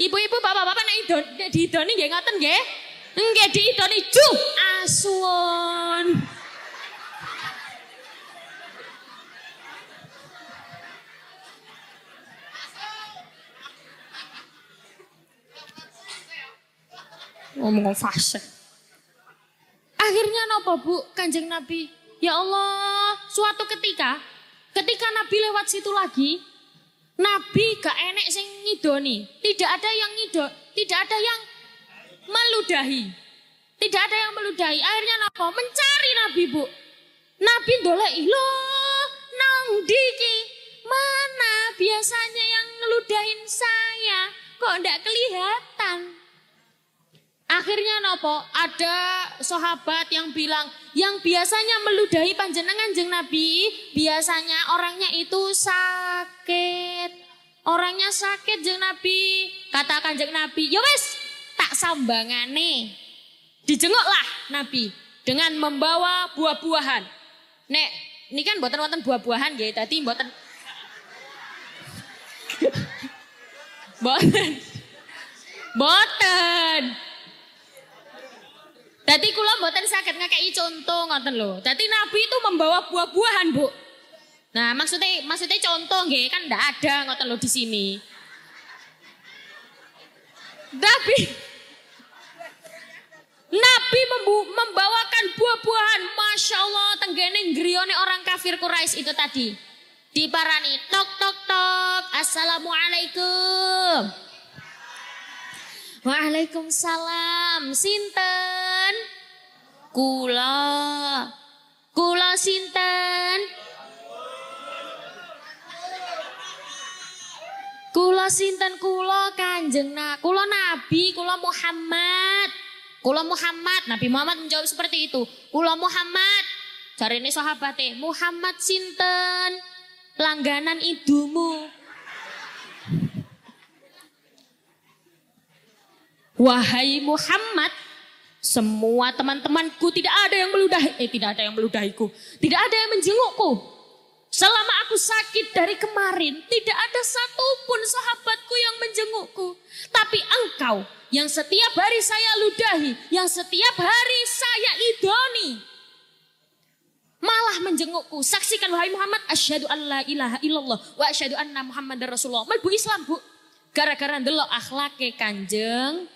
Ibu-ibu, bapak-bapak nek idon diidoni nggih ngoten nggih? Nggih diidoni ju asuwon. Ngomong fase. Akhirnya nopo bu kanjeng Nabi? Ya Allah, suatu ketika, ketika Nabi lewat situ lagi, Nabi gak enek sing ngidoni. Tidak ada yang ngidon, tidak ada yang meludahi. Tidak ada yang meludahi. Akhirnya napa? Mencari Nabi, Bu. Nabi dolek lo nang diki. Mana biasanya yang ngeludahin saya? Kok ndak kelihatan? Akhirnya nopo? Ada sahabat yang bilang, yang biasanya meludahi panjenengan jeng Nabi, biasanya orangnya itu sakit. Orangnya sakit jeng Nabi. Katakan jeng Nabi, ya wes, tak sambangane. Dijenguklah Nabi dengan membawa buah-buahan. Nek, ini kan buatan buatan buah-buahan ya, tadi buatan Boten. Boten. Jadi kula mboten sakit ngekei contoh ngoten lho. Jadi Nabi itu membawa buah-buahan, Bu. Nah, maksudnya maksudnya contoh nggih kan ndak ada ngoten lho di sini. Nabi Nabi membawakan buah-buahan, masya Allah, tenggene grione orang kafir Quraisy itu tadi. Diparani, tok tok tok, assalamualaikum. Waalaikumsalam. Sinten? Kula. Kula sinten? Kula sinten kula Kanjeng na, kula Nabi, kula Muhammad. Kula Muhammad, Nabi Muhammad menjawab seperti itu. Kula Muhammad. Cari ini sahabatnya, Muhammad sinten? Langganan idumu. Wahai Muhammad, semua teman-temanku tidak ada yang meludahi, eh tidak ada yang meludahiku, tidak ada yang menjengukku. Selama aku sakit dari kemarin, tidak ada satupun sahabatku yang menjengukku. Tapi engkau yang setiap hari saya ludahi, yang setiap hari saya idoni, malah menjengukku. Saksikan wahai Muhammad, asyhadu an la ilaha illallah wa asyhadu anna Muhammadar Rasulullah. Melbu Islam, Bu. Gara-gara ndelok akhlake Kanjeng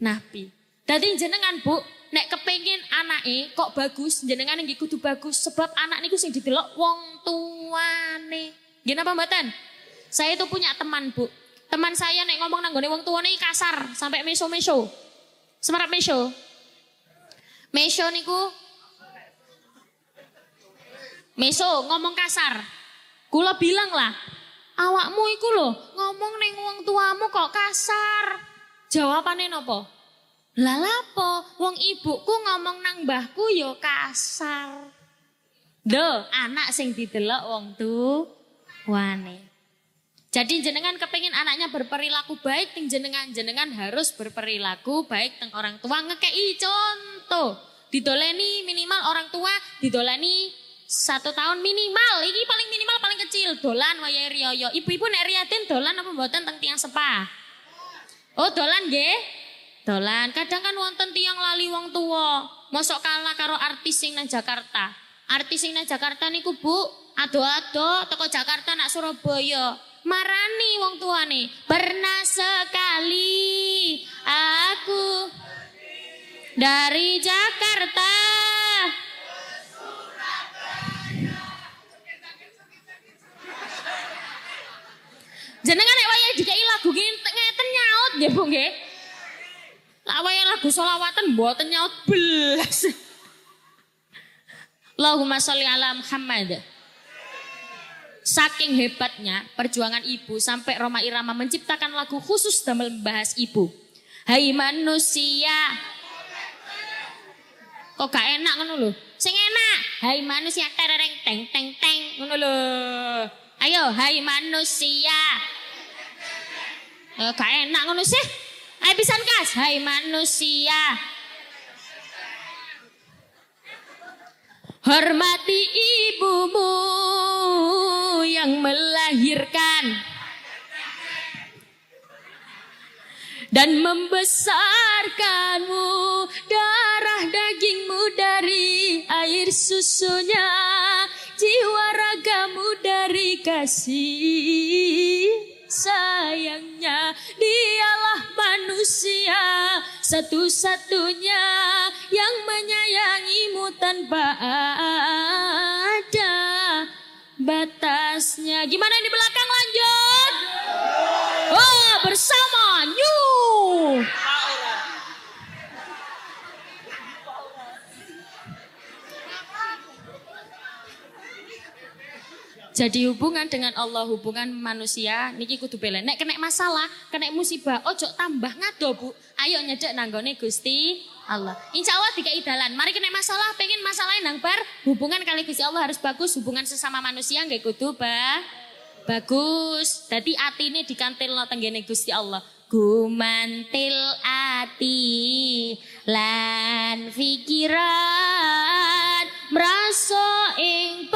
Nabi. Dadi jenengan Bu, nek kepengin anake kok bagus, jenengan nggih kudu bagus sebab anak niku sing didelok wong tuane. Nggih napa mboten? Saya itu punya teman, Bu. Teman saya nek ngomong nanggone wong tuane kasar sampai meso-meso. Semarap meso. Meso niku Meso ngomong kasar. Kula bilang lah, awakmu iku lho ngomong neng wong tuamu kok kasar. Jawabannya nopo? Lah lapo, wong ibuku ngomong nang mbahku yo kasar. Do, anak sing didelok wong tu wane. Jadi jenengan kepingin anaknya berperilaku baik, ting jenengan jenengan harus berperilaku baik teng orang tua ngekei contoh. Didoleni minimal orang tua didoleni satu tahun minimal. Ini paling minimal paling kecil dolan waya riyoyo. Ibu-ibu nek riatin dolan apa mboten teng tiang sepah? Oh dolan nggih? Dolan. Kadang kan wonten tiang lali wong tua. Mosok kalah karo artis sing nang Jakarta. Artis sing nang Jakarta niku Bu, ado-ado teko Jakarta nak Surabaya. Marani wong nih. Pernah sekali aku dari Jakarta. Jenengan nek wayah dikai lagu ngeten nyaut nggih Bu nggih. Lah wayah lagu selawatan mboten nyaut belas. Allahumma sholli ala Muhammad. Saking hebatnya perjuangan ibu sampai Roma Irama menciptakan lagu khusus dan membahas ibu. Hai manusia. Kok gak enak ngono lho? Sing enak. Hai manusia tereng teng teng teng ngono lho. Ayo hai manusia. Eh, gak enak ngono sih. Ayo pisan kas. Hai manusia. Hormati ibumu yang melahirkan dan membesarkanmu darah dagingmu dari air susunya jiwa ragamu dari kasih sayangnya dialah manusia satu-satunya yang menyayangimu tanpa ada batasnya. Gimana di belakang lanjut? Oh, bersama New. Jadi hubungan dengan Allah, hubungan manusia niki kudu bela. Nek kena masalah, kena musibah, ojo tambah ngado, Bu. Ayo nyedek nanggone Gusti Allah. Insya Allah tiga idalan. Mari kena masalah, pengen masalahnya nang bar, hubungan kali Gusti Allah harus bagus, hubungan sesama manusia nggak kudu ba bagus. Jadi ati ini dikantil no tenggene Gusti Allah. Gumantil ati lan pikiran merasa ing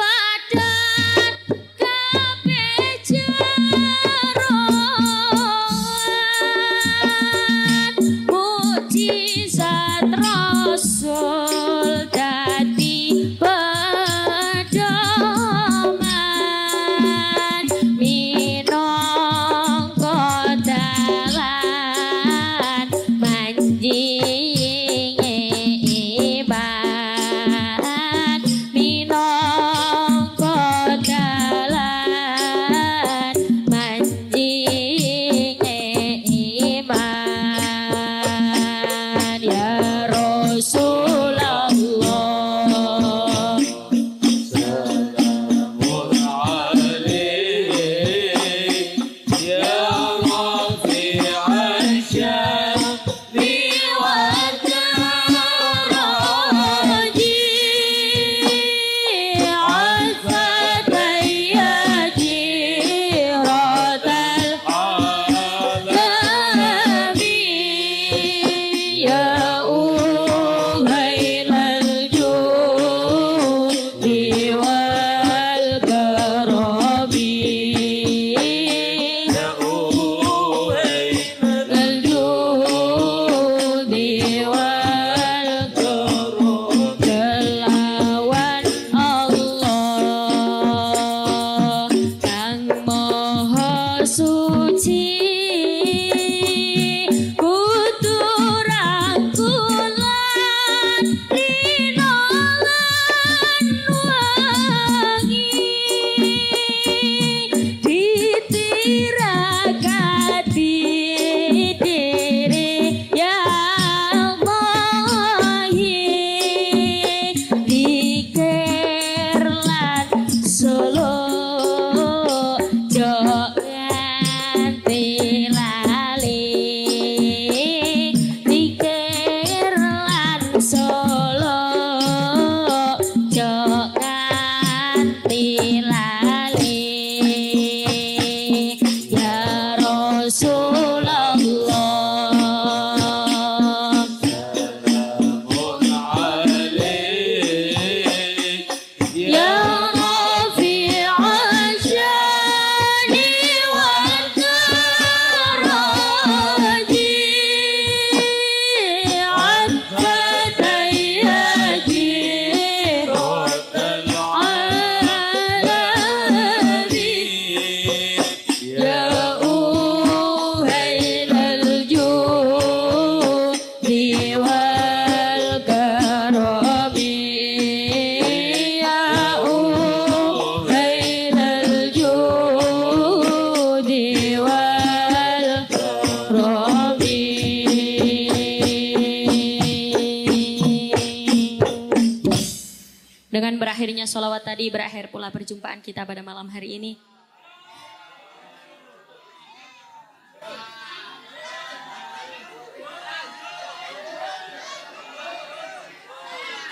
perjumpaan kita pada malam hari ini.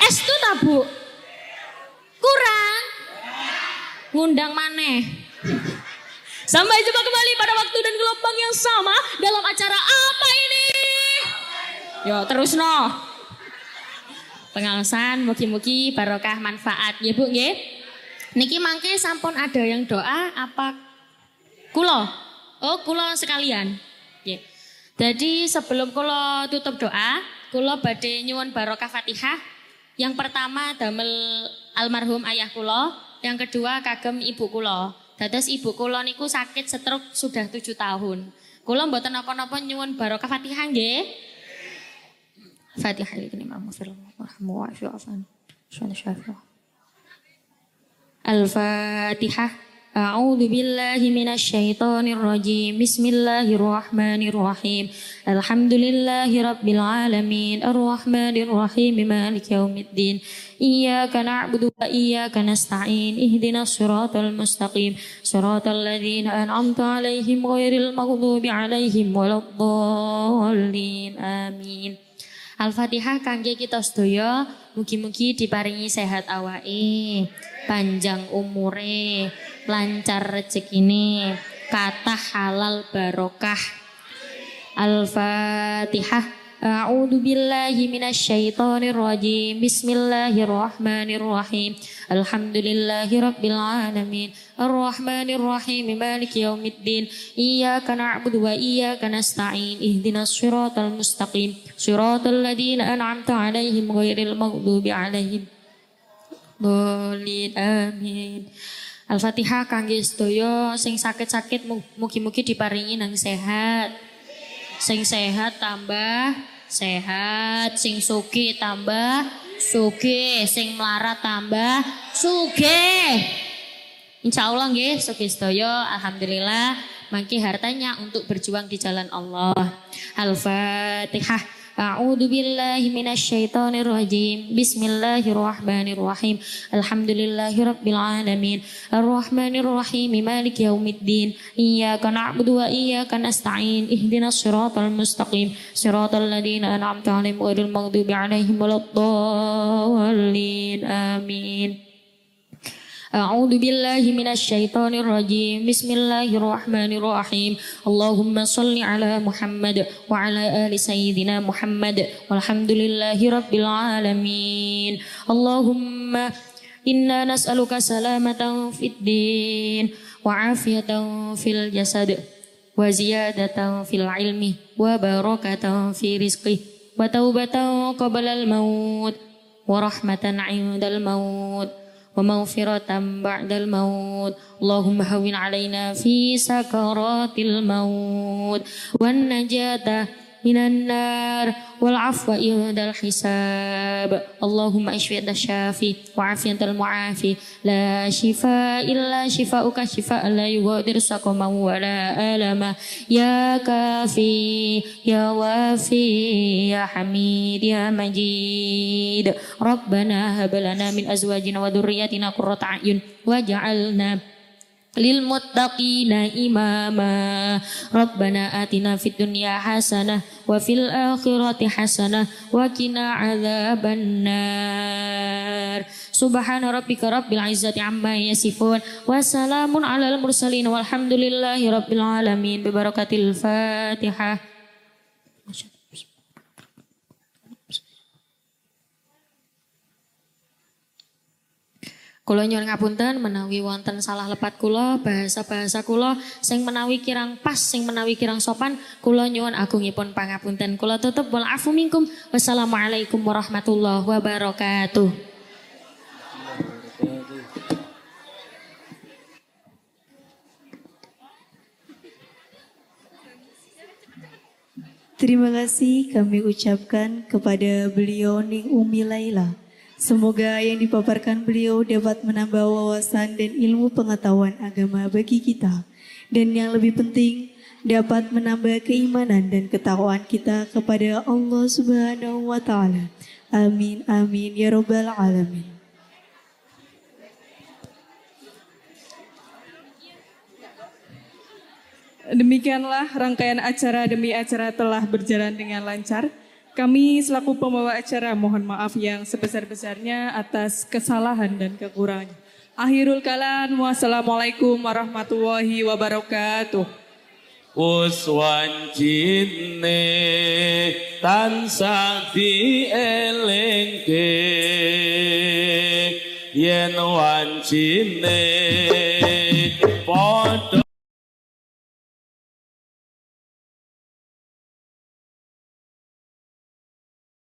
Es tuh tabu. Kurang. Ngundang maneh. Sampai jumpa kembali pada waktu dan gelombang yang sama dalam acara apa ini? Yo terus no. Pengawasan mugi-mugi barokah manfaat ya Bu nggih. Niki mangke sampun ada yang doa apa kulo? Oh kulo sekalian. Yeah. Jadi sebelum kulo tutup doa, kulo badhe nyuwun barokah fatihah. Yang pertama damel almarhum ayah kulo, yang kedua kagem ibu kulo. Dados ibu kulo niku sakit setruk sudah tujuh tahun. Kulo mboten napa-napa nyuwun barokah fatihah nggih. Fatihah ini maghfirullah warhamhu wa'fu anhu. Shallallahu Al-Fatihah. A'udzu billahi minasyaitonir rajim. Bismillahirrahmanirrahim. Alhamdulillahi rabbil alamin. Arrahmanir rahim. Maliki yaumiddin. Iyyaka na'budu wa iyyaka nasta'in. Ihdinas siratal mustaqim. Siratal ladzina an'amta 'alaihim ghairil maghdubi 'alaihim waladdallin. Amin. Al-Fatihah kangge kita sedaya mugi-mugi diparingi sehat awake panjang umure, lancar rezekine, kata halal barokah. Al-Fatihah. A'udzu billahi minasyaitonir rajim. Bismillahirrahmanirrahim. Alhamdulillahi rabbil alamin. Arrahmanir rahim. Maliki yaumiddin. Iyyaka na'budu wa iyyaka nasta'in. Ihdinas siratal mustaqim. Siratal ladzina an'amta 'alaihim ghairil maghdubi 'alaihim. Amin. Al-Fatihah kangge sedaya sing sakit-sakit mugi-mugi diparingi nang sehat. Sing sehat tambah sehat, sing suki tambah suki, sing melarat tambah suge. Insya Allah nggih suki sedaya alhamdulillah mangki hartanya untuk berjuang di jalan Allah. Al-Fatihah. A'udzu billahi minasyaitonir rajim. Bismillahirrahmanirrahim. Alhamdulillahirabbil alamin. Arrahmanirrahim. Maliki yaumiddin. Iyyaka na'budu wa iyyaka nasta'in. Ihdinas siratal mustaqim. Siratal ladzina an'amta 'alaihim ghairil maghdubi 'alaihim waladdallin. Amin. أعوذ بالله من الشيطان الرجيم بسم الله الرحمن الرحيم اللهم صل على محمد وعلى آل سيدنا محمد والحمد لله رب العالمين اللهم إنا نسألك سلامة في الدين وعافية في الجسد وزيادة في العلم وبركة في رزقه وتوبة قبل الموت ورحمة عند الموت ومغفرة بعد الموت اللهم هون علينا في سكرات الموت والنجاة minan nar. Wal afwa indal hisab. Allahumma ishfi syafi wa afiyatal muafi. La shifa illa shifauka shifa la yughadiru saqama wa la alama. Ya kafi ya wafi ya hamid ya majid. Rabbana hab lana min azwajina wa dhurriyyatina qurrata ayun waj'alna lil muttaqina imama rabbana atina fid dunya hasanah wa fil akhirati hasanah wa qina adzabannar subhana rabbika rabbil izzati amma yasifun wa salamun alal mursalin walhamdulillahi rabbil alamin bi barakatil fatihah Kula nyuwun ngapunten menawi wonten salah lepat kula bahasa-bahasa kula sing menawi kirang pas sing menawi kirang sopan kula nyuwun agungipun pangapunten. Kula tutup wal afu minkum. Wassalamualaikum warahmatullahi wabarakatuh. Terima kasih kami ucapkan kepada beliau Ning Umi Laila. Semoga yang dipaparkan beliau dapat menambah wawasan dan ilmu pengetahuan agama bagi kita. Dan yang lebih penting, dapat menambah keimanan dan ketakwaan kita kepada Allah Subhanahu wa taala. Amin amin ya rabbal alamin. Demikianlah rangkaian acara demi acara telah berjalan dengan lancar. Kami selaku pembawa acara mohon maaf yang sebesar-besarnya atas kesalahan dan kekurangan. Akhirul kalam, wassalamualaikum warahmatullahi wabarakatuh. Uswan jinne tansah dielengke yen wancine